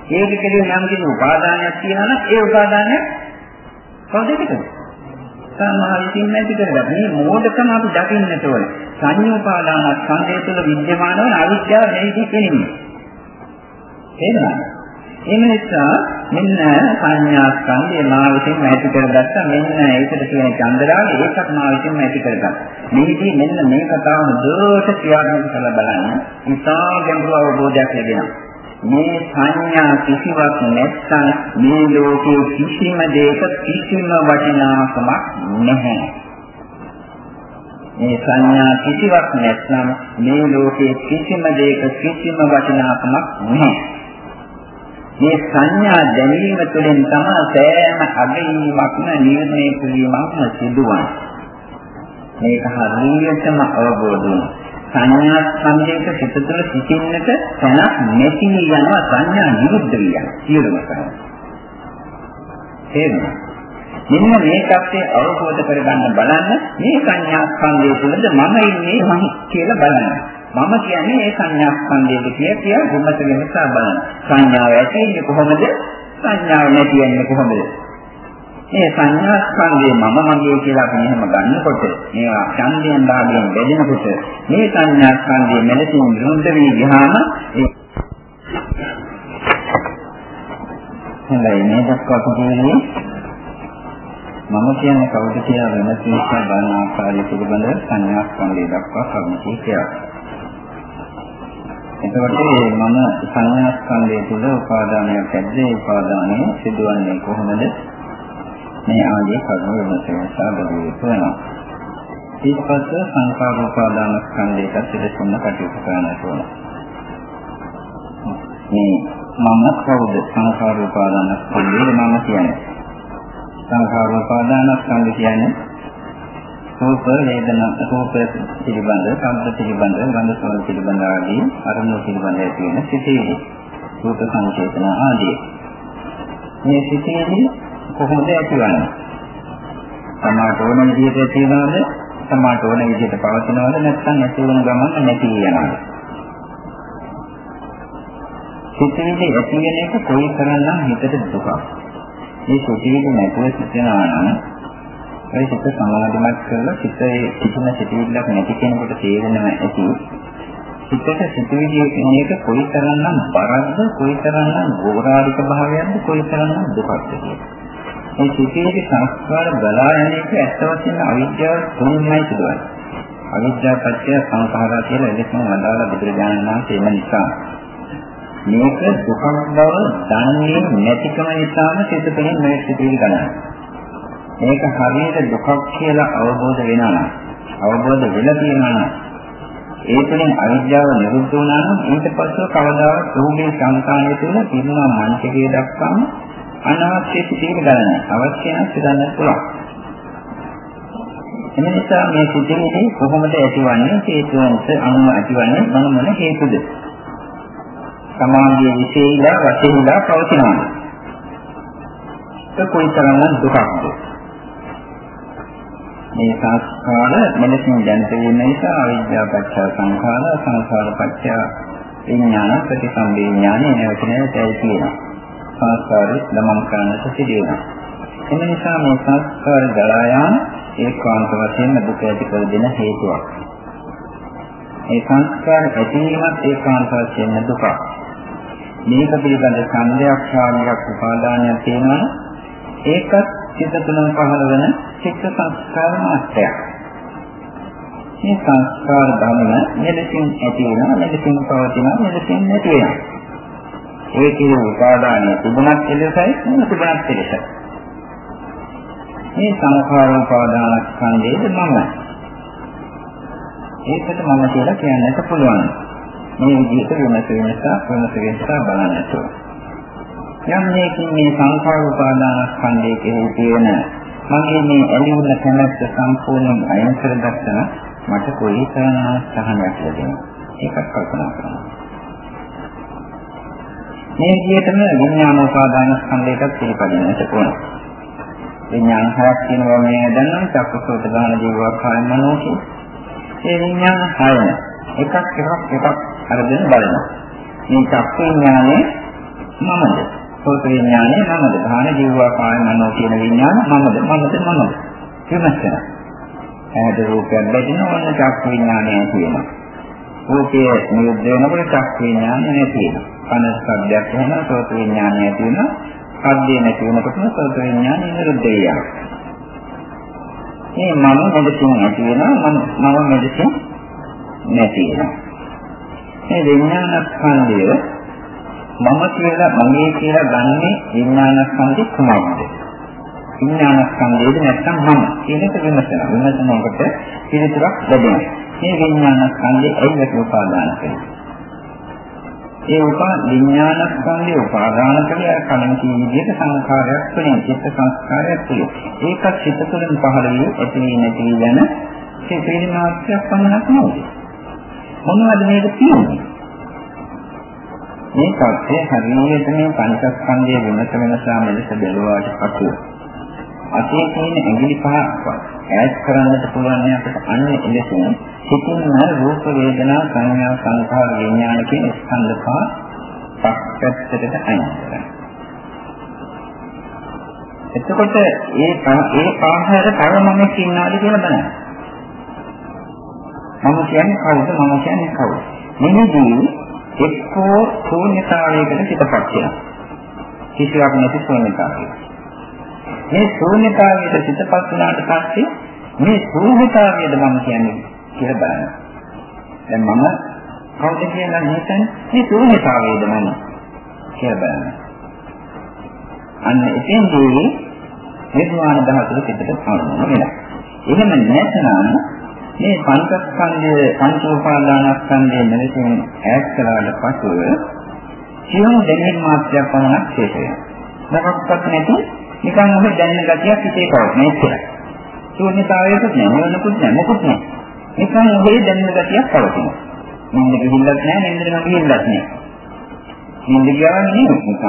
ඒක කෙරෙහි යම් කිසි උපාදානයක් තියෙනවා නම් ඒ උපාදානය කවුද ඒකද? සංඥා විසින් නැති කරගත්තා. මේ මෝඩකම අපි දකින්නට ඕනේ. සංයෝපාදාන ස්කන්ධය තුළ විද්‍යමාන වන අවිද්‍යාව නෙවෙයි කියන්නේ. එහෙමයි. ඒ නිසා මෙන්න සංඥා ස්කන්ධය මා විසින් ඇති කරගත්තා මෙන්න ඒකට කියන චන්දරාගය ඒකත් මා විසින් ඇති කරගත්තා මේකදී මෙන්න මේ කතාව දුරට ක්‍රියාත්මක කරලා බලන්න ඉතා ගැඹුරු අවබෝධයක් ලැබෙනවා මේ සංඥා කිසිවක් නැත්නම් මේ ලෝකයේ කිසිම දෙයක කිසිම වටිනාකමක් නැහැ මේ සංඥා කිසිවක් නැත්නම් මේ ලෝකයේ කිසිම දෙයක කිසිම වටිනාකමක් නැහැ මේ සංඥා දැනීම තුළින් තමයි සෑම අගීමක්ම නිර්ණය කිරීමක්ම සිදුවන්නේ. මේක හරියටම අවබෝධ වෙනවා. සංඥා සංදේශ සිත තුළ සිටින්නට තැනක් නැති යනවා සංඥා නිරුද්ධ වියන. සියලුම කරන්නේ. තේරුණා? මෙන්න මේ தත්ත්වය අවබෝධ කරගන්න බලන්න මේ සංඥා ස්කන්ධය තුළද මම ඉන්නේ මම කියලා බලන්න. මම කියන්නේ මේ සංඥා ස්කන්ධයද කිය කිය ගුණත වෙනසා බලන්න. සංඥාව ඇති වෙන්නේ කොහොමද? සංඥාව නැති වෙන්නේ කොහොමද? මේ සංඥා ස්කන්ධය මම මගේ කියලා අපි එහෙම ගන්නකොට මේවා ඡන්දයෙන් භාගයෙන් බෙදෙනකොට මේ සංඥා ස්කන්ධය මෙලෙසින් විරුද්ධ වී ගියාම ඒ හොඳයි මේ දක්වා කියන්නේ මම කියන්නේ කවුද කියලා වෙනස් නිසා බලන ආකාරය පිළිබඳ සංඥා ස්කන්ධය දක්වා කරුණු කීපයක්. එතකොට මම සංඥා ස්කන්ධය තුළ උපාදානයක් ඇද්දේ උපාදානය සිදුවන්නේ කොහොමද? මේ ආදී කරුණු විමසීමසා බැලුවේ වෙනවා. ඊට පස්සේ සංකාර උපාදාන ස්කන්ධයකට දෙන්න කටයුතු කරන්න ඕන. මේ මම කවුද සංකාර උපාදාන ස්කන්ධය මම කියන්නේ. සංකාර උපාදාන ස්කන්ධය කියන්නේ රූප වේදනා රූප පිළිබඳ, ශබ්ද පිළිබඳ, ගන්ධ සුවඳ පිළිබඳ ආදී අරමුණු පිළිබඳ ඇති වෙන සිතේදී. රූප සංකේතන ආදී. මේ සිතේදී කොහොමද ඇතිවන්නේ? සමාට ඕන විදිහට ඇතිවනවද? සමාට ඕන විදිහට පවතිනවද? නැත්නම් ඇති වෙන ගමන් නැති යනවද? සිතේදී ඇති වෙන එක කොයි තරම්නම් හිතට දුකක්. මේ සිතේදී නැතුව සිතනවා නම් ඒ සිත සමාධිමත් කරලා සිතේ කිසිම සිතවිල්ලක් නැති කෙනෙකුට තේරෙනවා ඇති. සිතට සිතවිලි එන එක කොයිතරම්නම් බරක්ද කොයිතරම්නම් ගෝරාරික භාවයක්ද කොයිතරම්නම් දුකක්ද මේ සිතේ සංස්කාර බලා යන එක ඇත්ත වශයෙන්ම අවිද්‍යාව තුන්මයි සිදුවන්නේ. අවිද්‍යාව පත්‍ය සංඛාරා කියලා එලෙසම වදාළ බුදුරජාණන් වහන්සේ එම නිසා මේක දුකක් බව දන්නේ නැතිකම නිසාම සිත තුළින් මේ සිතිවිලි ගන්නවා. මේක හරියට දුකක් කියලා අවබෝධ වෙනවා නම් අවබෝධ වෙලා තියෙනවා නම් ඒ තුළින් අවිද්‍යාව නිරුද්ධ වුණා නම් ඊට පස්ව කවදාවත් ඔහුගේ සංකාණය තුළ තිබුණා මානසිකයේ දක්වාම අනවශ්‍ය සිතිවිලි ගන්න අවශ්‍ය නම් සිතන්න පුළුවන්. එම නිසා මේ සිතිවිලි කොහොමද ඇතිවන්නේ හේතුන්ට අනුව ඇතිවන්නේ මොන මොන හේතුද? සමාධිය විශේෂලා වශයෙන්ලා පවතිනවා. ඒ කොයිතරම් දුකක්ද? මේ සංස්කාර මෙලෙසින් දැනිට වෙන නිසා අවිද්‍යාව පත්‍ය සංඛාර සංඛාර පත්‍ය විඥාන ප්‍රතිසම්පේඥාන නැවත නැවත තියෙනවා. සංස්කාරය ළමම් කරන්නට සිදුවෙනවා. එම නිසා මේ සංස්කාර ගලා යාම ඒකාන්ත වශයෙන්ම දුක ඇති කර දෙන හේතුවක්. මේ සංස්කාර ඇතිවීමත් ඒකාන්ත වශයෙන්ම දුකක්. මේක පිළිබඳ සංදයක් ශාන්තියක් උපාදානයක් තියෙනවා ඒකත් චිත්ත තුන පහළ වෙන චිත්ත සංස්කාර මාත්‍රයක්. මේ සංස්කාර ධර්ම මෙලෙසින් ඇති වෙනවා මෙලෙසින් පවතිනවා මෙලෙසින් නැති වෙනවා. ඒකේ උපාදානය තිබුණත් එලෙසයි නොතිබුණත් එලෙසයි. මේ සංඛාර උපාදාන ස්කන්ධයේද මම. ඒකට මම කියලා කියන්නත් පුළුවන්. මේ විදිහට වෙනස වෙනස වෙනස වෙනස බලන්නට ඕන. යම් මේකින් මේ සංඛාර උපාදාන ස්කන්ධයේ කෙරෙහි තියෙන මගේ මේ ඇලිවුන කැමැත්ත සම්පූර්ණයෙන් අයින් කරගත්තා මට කොයි තරම් සහනයක් ලැබෙනවද ඒකත් කල්පනා කරනවා මේ විදිහටම විඥාන උපාදාන ස්කන්ධයටත් පිළිපදින්නට ඕන විඥාන හයක් කියනවා මේ දැනන චක්කසෝත ගාන ජීවකාය මනෝකේ. ඒ විඥාන හයන එකක් එකක් එකක් අරගෙන බලනවා. මේ චක්ක විඥානේ මමද? සෝත විඥානේ මමද? ධාන ජීවා කාය මනෝ කියන විඥාන මමද? මමද මමද විමසන ඇහැට රූපයක් දැකෙනවා ඔන්න චක්ක විඥානය තියෙනවා රූපයේ නිරුද්ධ වෙනකොට චක්ක විඥානය නැති වෙනවා. කන ශබ්දයක් වෙනවා සෝත විඥානය ඇති වෙනවා. ශබ්දේ නැති වෙනකොට සෝත විඥානය නිරුද්ධ වෙනවා. මේ මම මෙදකින් ඇති වෙනවා. මම මම මෙදකින් නැති වෙනවා. මේ විඥාන ස්කන්ධය මම කියලා මගේ කියලා ගන්නේ විඥානස්කන්ධය කුමක්ද? විඥානස්කන්ධයද නැත්නම් මම කියන එක විමසන. විමසනකොට පිළිතුරක් ලැබෙනවා. මේ විඥානස්කන්ධය ඇයිද උපාදාන කරන්නේ? ඒ උපා විඥානස්කන්ධය උපාදාන කරලා කලින් කියන විදිහට සංඛාරයක් තුළින් චිත්ත සංස්කාරයක් තුළින් ඒකත් චිත්ත තුළින් පහළ වී ඇති නැති යන සිතේ මාත්‍රයක් පමණක් නෙවෙයි. මොනවද මේක කියන්නේ? මේ සත්‍ය හරියට මේ පංචස්කන්ධයේ වෙනස වෙනසා මෙලෙස බැලුවාට පසු අතේ තියෙන ඇඟිලි පහක් ඈත් කරන්නට පුළුවන් අපිට අන්න එලෙසින් සිතින්ම රූප වේදනා සංඥා සංඛාර විඥාන කියන ස්කන්ධ පහ පක්ෂත්තට අයින් කරනවා. එතකොට ඒ ඒ පාහර කර්මමක් ඉන්නවාද කියලා බලන්න. මම කියන්නේ කවුද මම කියන්නේ කවුද? මෙහිදී එක්කෝ ශූන්‍යතාවයකට පිටපත් වෙනවා. කිසිවක් නැති ශූන්‍යතාවය. මේ ශූන්‍යතාවයට පිටපත් වුණාට පස්සේ මේ ශූන්‍යතාවයද මම කියන්නේ කියලා බලන්න. දැන් මම කවුද කියලා හිතන්නේ මේ ශූන්‍යතාවයද මම කියලා බලන්න. අන්න එතෙන්දී නිර්වාණ ධාතුව පිටට පවරනවා වෙනවා. එහෙම නැත්නම් මේ පංචස්කන්ධය පංච උපාදානස්කන්ධය මෙලෙසින් ඈත් කළාට පසුව සියලු දැනීම් මාත්‍රයක් පමණක් ශේෂ වෙනවා. මොකක්වත් නැති නිකන් ඔබ දැනෙන ගතියක් හිතේ පවතින ඉස්සරහ. ශූන්‍යතාවයකුත් නැහැ, මොනකුත් නැහැ, මොකුත් නැහැ. නිකන් ඔබේ දැනෙන ගතියක් පවතිනවා. නින්ද ගිහිල්ලත් නැහැ, නින්දට ගිහිල්ලත් නැහැ. නිින්ද ගියාම නෙමෙයි නිකන්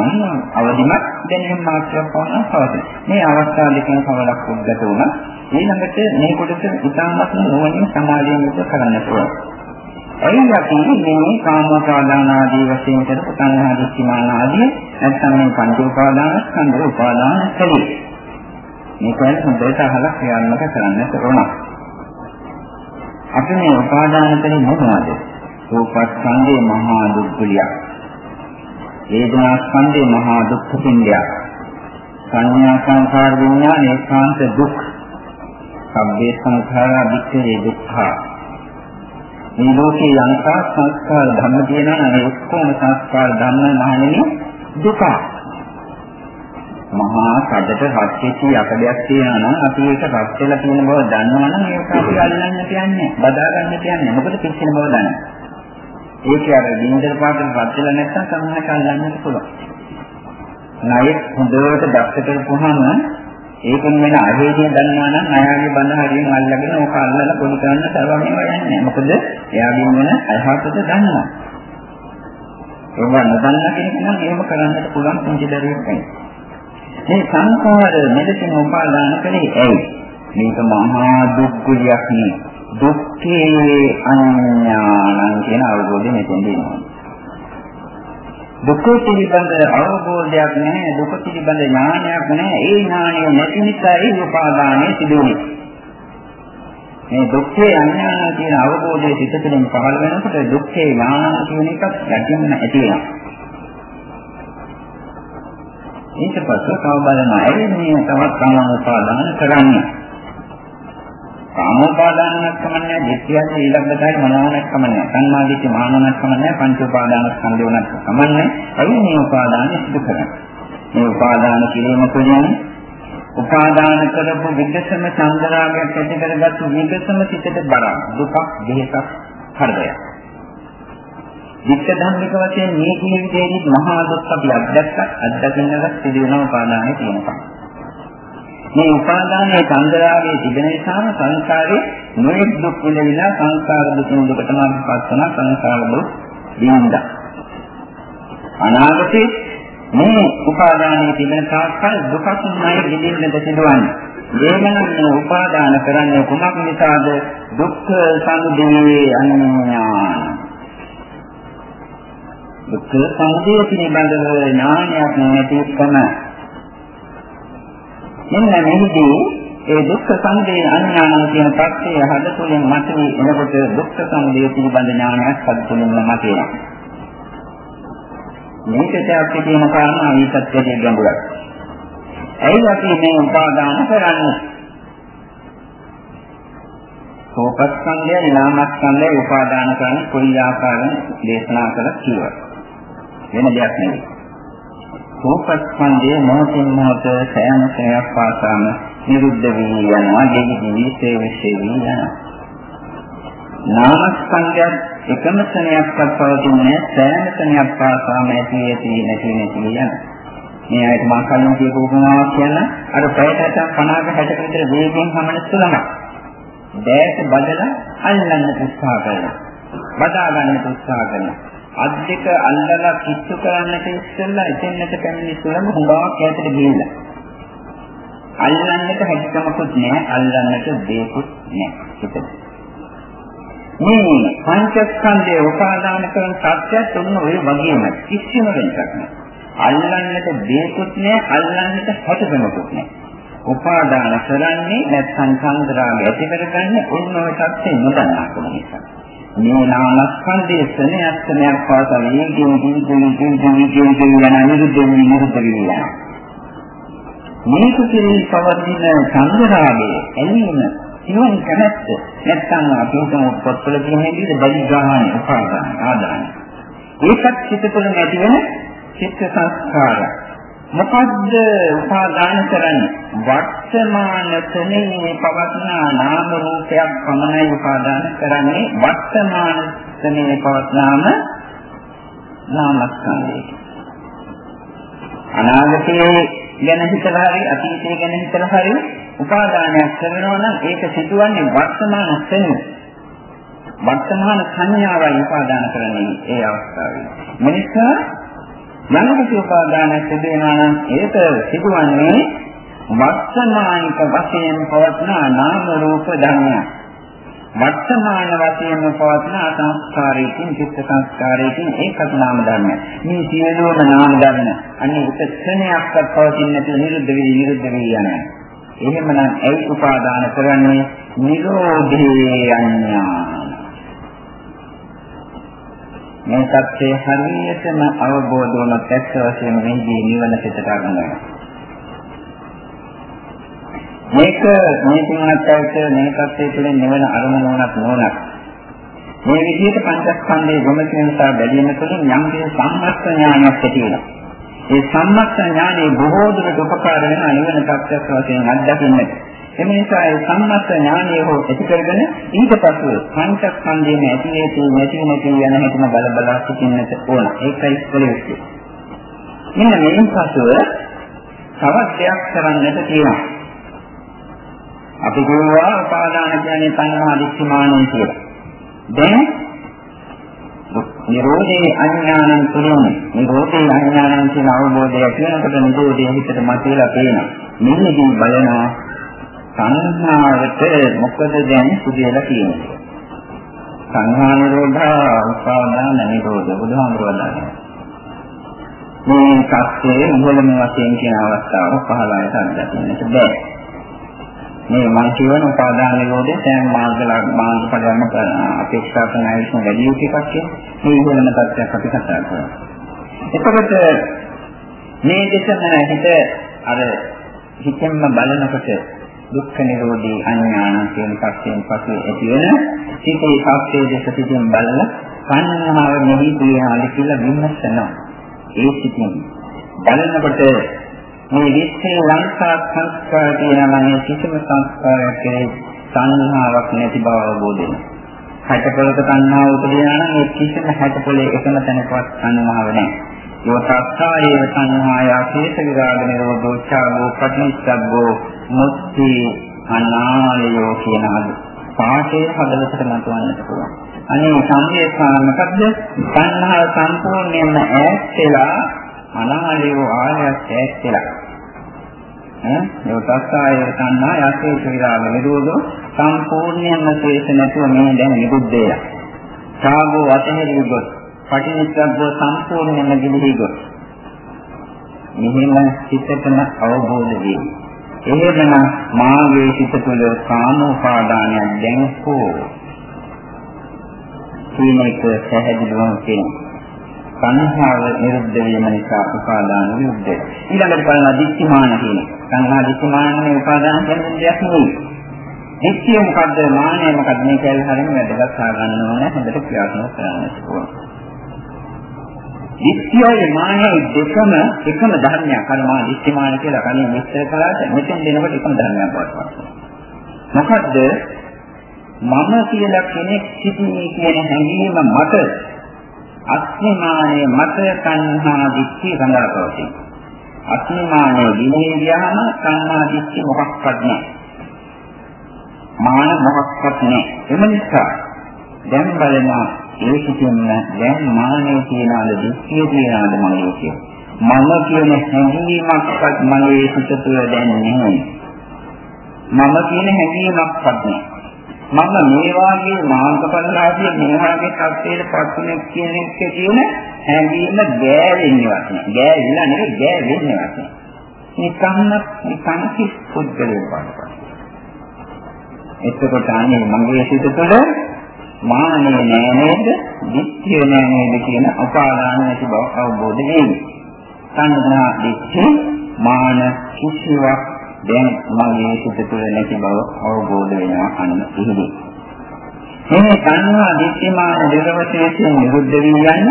අවදිමත් දැනීම මාත්‍රයක් පවන පවතින. මේ අවස්ථා දෙකෙන් කවලක් උද්ගත වුණා. ඊළඟට මේ කොටස ඉතාමත් නොවනින් සමාධියෙන් යුක්ත කරන්න පුළුවන්. එයින් අපි මේ කාමෝපාදාන ආදී වශයෙන් කරපු තණ්හා දිස්මාන ආදී නැත්නම් මේ පංච උපාදාන ස්කන්ධ උපාදාන කලේ. මේක හොඳට අහලා ක්‍රියාත්මක කරන්නට ඕන. අපි මේ උපාදාන කලේ මොනවද? රූපස්කන්ධේ මහා දුක්ඛලියක්. වේදනා ස්කන්ධේ මහා දුක්ඛ පින්ඩයක්. සංඥා සංකාර විඥාන ඒකාන්ත දුක්. සබ්බේ සංඛාරා විච්ඡේ දුක්ඛා. මේ ලෝකේ යන්තා සංස්කාර ධර්ම කියනවා නේ ඔක්කොම සංස්කාර ධර්ම මහණෙනි දුක. මහා සැදට රැච්චි යකඩයක් තියෙනවා නම් අපි ඒක රැස් වෙලා තියෙන බව දන්නවනම් ඒක අපි අල්ලන්න තියන්නේ බදා ගන්න තියන්නේ මොකද පිච්චෙන බව දන්නේ. ඒක අර බින්දර පාටට රැස් වෙලා නැත්නම් සමහරට අල්ලන්නත් පුළුවන්. ණයෙත් හොඳට දක්ෂ කරපුවාම ඒකෙන් වෙන අහේදිය දන්නවා නම් අයාගේ බඳ හරියෙන් අල්ලගෙන ඕක අල්ලලා පොඩි කරන්න තරවන්නේ යන්නේ. මොකද එයාගෙන් වෙන අයහපත දන්නවා. ඒක නොදන්න කෙනෙක් නම් එහෙම කරන්නට පුළුවන් පුංචි දරුවෙක් නෙවෙයි. මේ සංඛාර මෙලෙසින් උපාදාන කලේ ඇයි? මේක මහා දුක්ඛියක් නේ. දුක්ඛේ අඥානං කියන අවබෝධය මෙතෙන් දෙනවා. දුක පිළිබඳ අවබෝධයක් නැහැ දුක පිළිබඳ ඥානයක් නැහැ. ඒ ඥානය නැති නිසා ඒ උපාදානය සිදුවේ මේ දුක්ඛේ අඥාන කියන අවබෝධයේ සිත තුළින් පහළ වෙනකොට දුක්ඛේ ඥාන කියන එකක් යටින්ම ඇති වෙනවා. ඊට පස්සේ කව බලනවා ඒ මේ තවත් කාම උපාදාන කරන්නේ. කාමෝපාදානයක් කමන්නේ, ditthියක් ඊළඟටයි මනෝනක් කමන්නේ. සංමාදිට මානනක් කමන්නේ, පංච උපාදාන ස්කන්ධ උනක් කමන්නේ. අයි මේ උපාදාන සිදු කරන්නේ. මේ උපාදාන කිරීම තුළින් උපාදාන කරපු විදසම සංගරාගයක් ඇති කරගත්තු විදසම සිතට බරක්, දුකක්, දෙහසක්, හෘදයක්. විත්ත ධම්මික වශයෙන් මේ කියන විදිහේ මහා දුක් අපි අත්දැක්ක අත්දකින්නට සිදුවෙන උපාදානයේ තියෙනවා. මේ උපාදානයේ චන්දරාගයේ තිබෙන නිසාම සංසාරේ නොයෙක් දුක් විඳිනා සංසාර දුකින් දුකටම පස්සන සංසාර දුක් විඳිනවා. අනාගතේ මේ උපාදානයේ තිබෙන තාක්කල් දුකක්මයි විඳින්නට සිදුවන්නේ. ඒමනම් මේ උපාදාන කරන්නේ කුමක් නිසාද? දුක්ඛ සමුදය අඥාන. දුක්ඛ සමුදය පිළිබඳව ඥානයක් නැතිකම මෙන්න මෙහිදී ඒ දුක්ඛ සංදේ අඥානං කියන පැත්තේ හදතුලින් මතුවී එනකොට දුක්ඛ සංදේ පිළිබඳ ඥානයක් හදතුලින්ම මතුවෙනවා. මේකට අපි කියන කාරණා විසත්‍යයේ ගැඹුරක්. ඇයි අපි මේ උපාදාන කරන්නේ? සෝපස්කන්ධය, නාමස්කන්ධය උපාදාන කරන කොයි ආකාරයෙන් දේශනා කළා කියලා. වෙන දෙයක් නෙවෙයි. රූපස්කන්ධය මොහොතින් මොහොත සෑම සෑයක් පාසාම නිරුද්ධ වී යනවා දෙවි දිවි සේවිෂේ වී යනවා. නාමස්කන්ධයත් එකම ස්නේහයක්වත් පවතින්නේ සෑම ස්නේහයක් පාසාම ඇති ඇති නැති නැති යනවා. මේ ආයත මා කලින් කියපු උපමාවක් කියන අර පැයට 50ක 60ක විතර වේගයෙන් හමන සුළඟ දැයට බදලා අල්ලන්න උත්සාහ කරනවා. බදා ගන්න උත්සාහ කරනවා. අත් දෙක අල්ලලා කිච්චු කරන්නට ඉස්සෙල්ලා එතෙන්නට පැමිණි සුළඟ හුඟක් ඈතට ගිහිල්ලා. අල්ලන්නට හැකියාවකුත් නැහැ, අල්ලන්නට දෙයක්වත් නැහැ. මේ පංචස්කන්ධයේ උපාදාන කරන සත්‍යයත් උන්න ඔය වගේම කිසිම වෙනසක් නැහැ. අල්ලන්නට දෙයක්වත් නැහැ, අල්ලන්නට හැකියාවකුත් නැහැ. උපාදාන කරන්නේ නැත්නම් සංග්‍රහය ඇති කරගන්නේ ඔන්න ඔය සත්‍ය නොදන්නාකම නිසා. මේ නාමස්කන්ධයේ ස්නේහයක් ස්නේහයක් පාසා වේගයෙන් දින් දින් දින් දින් දින් දින් යන නිරුද්ධ වෙන නිරුද්ධ වෙන මේක කෙරෙහි පවතින සංග්‍රහයේ ඇලීම ඉවන් කැමැත්ත නැත්නම් අපි හිතමු පොත්වල තියෙන විදිහට බලි ග්‍රහණ උපාදාන ආදාන. ඒකත් චිත්ත තුළ නැති වෙන චිත්ත සංස්කාරය මොකද්ද උපාදාන කරන්නේ? වර්තමාන තනේ පවත්නා නාම රූපයක් පමණයි උපාදාන කරන්නේ. වර්තමාන තනේ පවත්නාම නාමස්කන්ධය. අනාගතයේ ගැන හිතලා හරි අතීතයේ ගැන හිතලා හරි උපාදානයක් කරනවා නම් ඒක සිදුවන්නේ වර්තමාන තනේ වර්තමාන සංඥාවයි උපාදාන කරන්නේ ඒ අවස්ථාවේ. මිනිසා යම් කිසි උපාදානයක් සිදු වෙනවා නම් ඒක සිදුවන්නේ වර්තමානික වශයෙන් පවත්න නාම රූප ධර්මයක්. වර්තමාන වශයෙන් පවත්න සංස්කාරයකින් චිත්ත සංස්කාරයකින් ඒකත් නාම ධර්මයක්. මේ සියලුම නාම ධර්ම අන්නේ උත්සන්නයක්වත් පවතින්නේ නැති නිරුද්ධ වී නිරුද්ධ වී යනවා. එහෙමනම් ඒ උපාදාන කරන්නේ නිරෝධේ අඥාන. මේ සත්‍යය හරියටම අවබෝධ වුණොත් ඇත්ත වශයෙන්ම මේදී නිවන පිටට ගන්නවා. මේක මේ තුනකට මේ සත්‍යය තුළින් නිවන අරමුණක් නොනක්. මේ විදිහට පංචස්කන්ධයේ ගොමකිනසා බැදීම තුළින් යම් කිසි සම්මස්ත ඥානයක් ඇති වෙනවා. ඒ සම්මස්ත ඥානයේ බොහෝ දුරට උපකාර වෙන නිවන සත්‍යයක් වශයෙන් අත්දකින්නට. එම නිසා ඒ සම්මත ඥානය හෝ ඇති කරගෙන ඊට පස්ව පංචස්කන්ධයෙන් ඇති හේතු නැති නැති යන හැටම බල බල සිටින්නට ඕන. ඒකයි ඉස්සෙල්ලා මෙන්න මේන් පසුව තවත් දෙයක් කරන්නට තියෙනවා. අපි කියනවා උපාදාන කියන්නේ තණ්හා දික්ඛමානයි කියලා. දැන් නිරෝධේ අඥානං තුලින් නිරෝධේ අඥානං කියන අවබෝධය කියනකොට නිරෝධයේ හිතට මතුවලා පේනවා. මෙන්නදී බලනවා සංහාවට මොකද දැන් සිදුවලා තියෙන්නේ? සංහා නිරෝධා උපාදාන නිරෝධ බුදුහාමුදුරුවෝ මේ සත්‍යයේ ඉහළම වශයෙන් කියන අවස්ථාව පහළට අරගන්නට බෑ. මේ මම කියන උපාදාන නිරෝධය සෑම මාර්ගල මාර්ගඵලයන්ම අපේක්ෂා කරන අයසම වැඩි යුතු එකක් කියන්නේ මේ ඉහළම තත්ත්වයක් අපි කතා කරනවා. එතකොට මේ දෙකම හිත අර හිතෙන්ම බලනකොට දුක්ඛ නිරෝධී අඥාන කියන පස්යෙන් පසු ඇති වෙන සිතේ සත්‍යයේ දෙස සිටින් බලලා සංහාව මෙහි තියනාලි කියලා විමසනවා. ඒ සිටින් බලනකොට මේ විශ්ේ ලංකා සංස්කාර කියනවා මේ කිසිම සංස්කාරයක් කෙරේ සංහාවක් නැති බව අවබෝධ වෙනවා. හැටපොලක සංහාව උපදිනා නම් ඒ කිසිම හැටපොලේ එකම තැනකවත් සංහාව නැහැ. යෝතස්සායේ සංහාය කේත විරාග නිරෝධෝ චාගෝ පටිච්චසබ්බෝ මුක්ති අනාලයෝ කියන අද පාඨයේ හදවතට මතුවන්නට පුළුවන්. අනේ සංවේස්ථාන මොකද්ද? සංහාය සම්පූර්ණයෙන්ම ඈත් වෙලා අනාලයෝ ආයත් ඈත් වෙලා. ඈ යෝතස්සායේ සංහාය කේත විරාග නිරෝධෝ සම්පූර්ණයෙන්ම ශේෂ නැතුව මේ දැන් නිරුද්ධ වෙලා. චාගෝ අතහැරී ගොස් පටිනිස්සග්ග සම්පූර්ණයෙන්ම ගිලිහි ගොස්. මෙහෙම සිතටම අවබෝධ වේ. එහෙමනම් මාගේ සිත තුළ කාමෝපාදානයක් දැන් හෝ සීමිත පැහැදිලිවම කියනවා. සංහාව නිරුද්ධ වීම නිසා උපාදාන නිරුද්ධ. ඊළඟට බලන දික්ඛමාන කියන. සංහා දික්ඛමානනේ උපාදාන කියන දෙයක් නෙවෙයි. දික්ඛිය මොකද්ද මානය මොකද්ද මේ කියලා හරියට වැදගත් කරගන්න ඕනේ හොඳට ක්‍රියාත්මක කරන්න ඕනේ. දිට්ඨියයි මානයයි දෙකම එකම ධර්මයක්. අර මා දිට්ඨිමාන කියලා කලින් විස්තර කළාට මෙතෙන් දෙනකොට එකම ධර්මයක් වඩපත්. මොකද්ද? මම කියලා කෙනෙක් සිටිනේ කියන හැඟීම මත අස්මිමානයේ මත සංහා දිට්ඨිය සඳහා පවතී. අස්මිමානයේ දිනේ ගියාම සංහා දිට්ඨිය මොකක්වත් නැහැ. මාන මොකක්වත් නැහැ. එම නිසා දැන් බලනවා ඒ කිසිම දැන් මානෙ තියනවාද දුක්ඛිය තියනවාද මගේ කිය. මම කියන හැඟීමක්වත් මගේ සිත තුළ දැන් නැහැ. මම කියන හැඟීමක්වත් නැහැ. මම මේ වාගේ මාර්ගඵලලාභී මේ වාගේ තත්ත්වයට පත්ුනේ කියන එක කියන හැඟීම ගෑවෙන්නේවත් නැහැ. ගෑවිලා නෙවෙයි ගෑවෙන්නේවත් නැහැ. නිකම්ම නිකම් කිස් පුද්ගලයෙක් වගේ. එතකොට අනේ මගේ සිත තුළ මානෙ නෑ නේද? දිට්ඨිය නෑ නේද කියන අපාදාන නැති බව අවබෝධ වෙන්නේ. සංඥා දිට්ඨි මාන කිසිවක් දැන් මගේ සිත තුළ නැති බව අවබෝධ වෙනවා අන්න ඉහිදී. මේ සංඥා දිට්ඨි මාන දෙකවශයෙන් නිරුද්ධ වී යන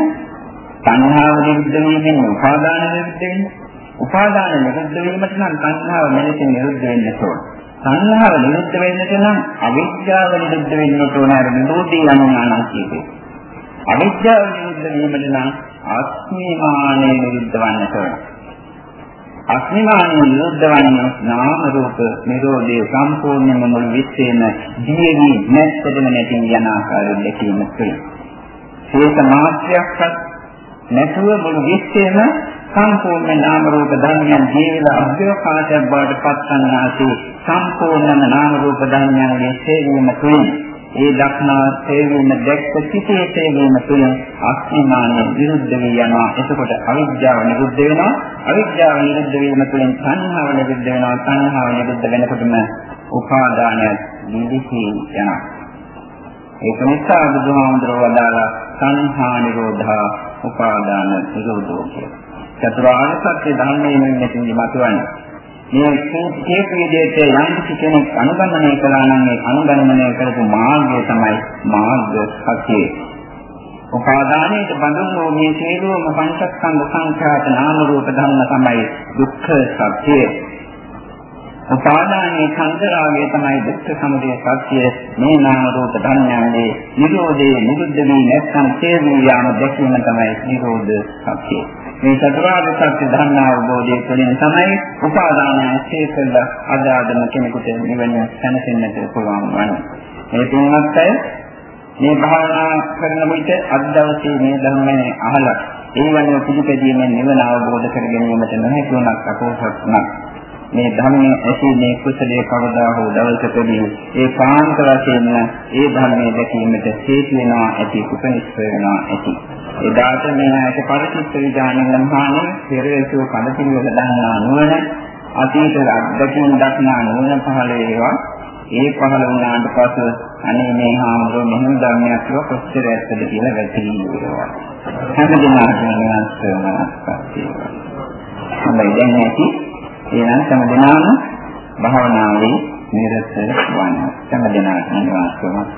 සංඥාව නිරුද්ධ වීමෙන් උපාදාන නිරුද්ධ වෙන්නේ. උපාදාන නිරුද්ධ වීමට නම් සංඥාව මෙලෙසින් නිරුද්ධ වෙන්න ඕනේ. සංහාව නිරුද්ධ වෙන්නට නම් අවිද්‍යාව නිරුද්ධ වෙන්නට ඕන අර නිරෝධී යනවා කියපේ. අවිද්‍යාව නිරුද්ධ වීමට නම් අස්මිමානය නිරුද්ධ වන්නට ඕන. අස්මිමානය නිරුද්ධ වන්නේ නාම රූප නිරෝධයේ සම්පූර්ණයෙන්ම මුළු විශ්වයේම දියෙවි නැත්තදම නැති යන ආකාරයෙන් දැකීම තුළ. ඒක මාත්‍යයක්වත් නැතුව මුළු විශ්වයම සම්පූර්ණ නාම රූප ධර්මයන් ජීවිත අභ්‍යවකාශයක් බවට පත් කරනාසේ සම්පූර්ණම නාම රූප ධර්මයන්ගේ සේවීම තුළින් ඒ දක්නා සේවීම දැක්ක සිටේ සේවීම තුළින් අස්මිමානය විරුද්ධ වී යනවා එතකොට අවිද්‍යාව නිරුද්ධ වෙනවා අවිද්‍යාව නිරුද්ධ වීම තුළින් සංහාව නිරුද්ධ වෙනවා සංහාව නිරුද්ධ වෙනකොටම උපාදානය නිදිසි යනවා ඒක නිසා බුදුහාමුදුරුවෝ වදාලා සංහා නිරෝධා උපාදාන නිරෝධෝ කියලා. චතුරාර්ය සත්‍ය ධර්මයෙන් මෙතනදි මතුවන්නේ. මේ කේක විදිහට යම් කෙනෙක් අනුගමනය කළා නම් ඒ අනුගමනය කරපු මාර්ගය තමයි මාර්ග සත්‍යය. උපාදානයේ බඳුන් වූ මේ සියලුම පංචස්කන්ධ සංඛ්‍යාත නාම රූප ධර්ම තමයි දුක්ඛ සත්‍යය. උපාදානයේ සංතරාගය තමයි දුක්ඛ සමුදය සත්‍ය මේ නාම රූප ධර්මයන්ගේ නිරෝධයේ නිරුද්ධ වී නැත්නම් තේරුම් යාම දැකීම තමයි නිරෝධ සත්‍යය. මේ චතුරාර්ය සත්‍ය ධර්ම අවබෝධය තුළින් තමයි උපාදානය ශේකල අදාදම කෙනෙකුට නිවන දැනසෙන්නට පුළුවන් වන්නේ. මේ තුන්වත් අය මේ භාවනා කරන විට අද දවසේ මේ ධර්මයේ අහලා ඒ වගේ පිළිපැදීමෙන් නිවන අවබෝධ කර ගැනීමට නොහැකි වුණත් අපෝසත් නම් මේ ධර්මයේ ඇසීමේ කුසලයේ කවදා හෝ දවසකදී ඒ කාන්ත වශයෙන්ම ඒ ධර්මයේ දැකීමට හේතු වෙනවා ඇති උපනිෂ්ඨ වෙනවා ඇති. එදාට මේ ඇයට පරිචිත්ත විඥානයෙන් ලම්හානේ පෙරේසෝ කඩපිළිවෙල දන්නා නුවණ අතීත අත්දැකීම් දක්නා නුවණ පහළ වේවා. ඒ පහළ වුණාට පසු අනේ මේ හාමුදුරුවෝ මෙහෙම ධර්මයක් කිව්ව කොච්චර ඇත්තද කියලා වැටහි වෙනවා හැමදෙනාටම නමස්කාරය හොඳයි දැන් ඇති එනම් තම දෙනාම භාවනාවේ නිරත වන්න. තම දෙනාට නිවාස කරනවත්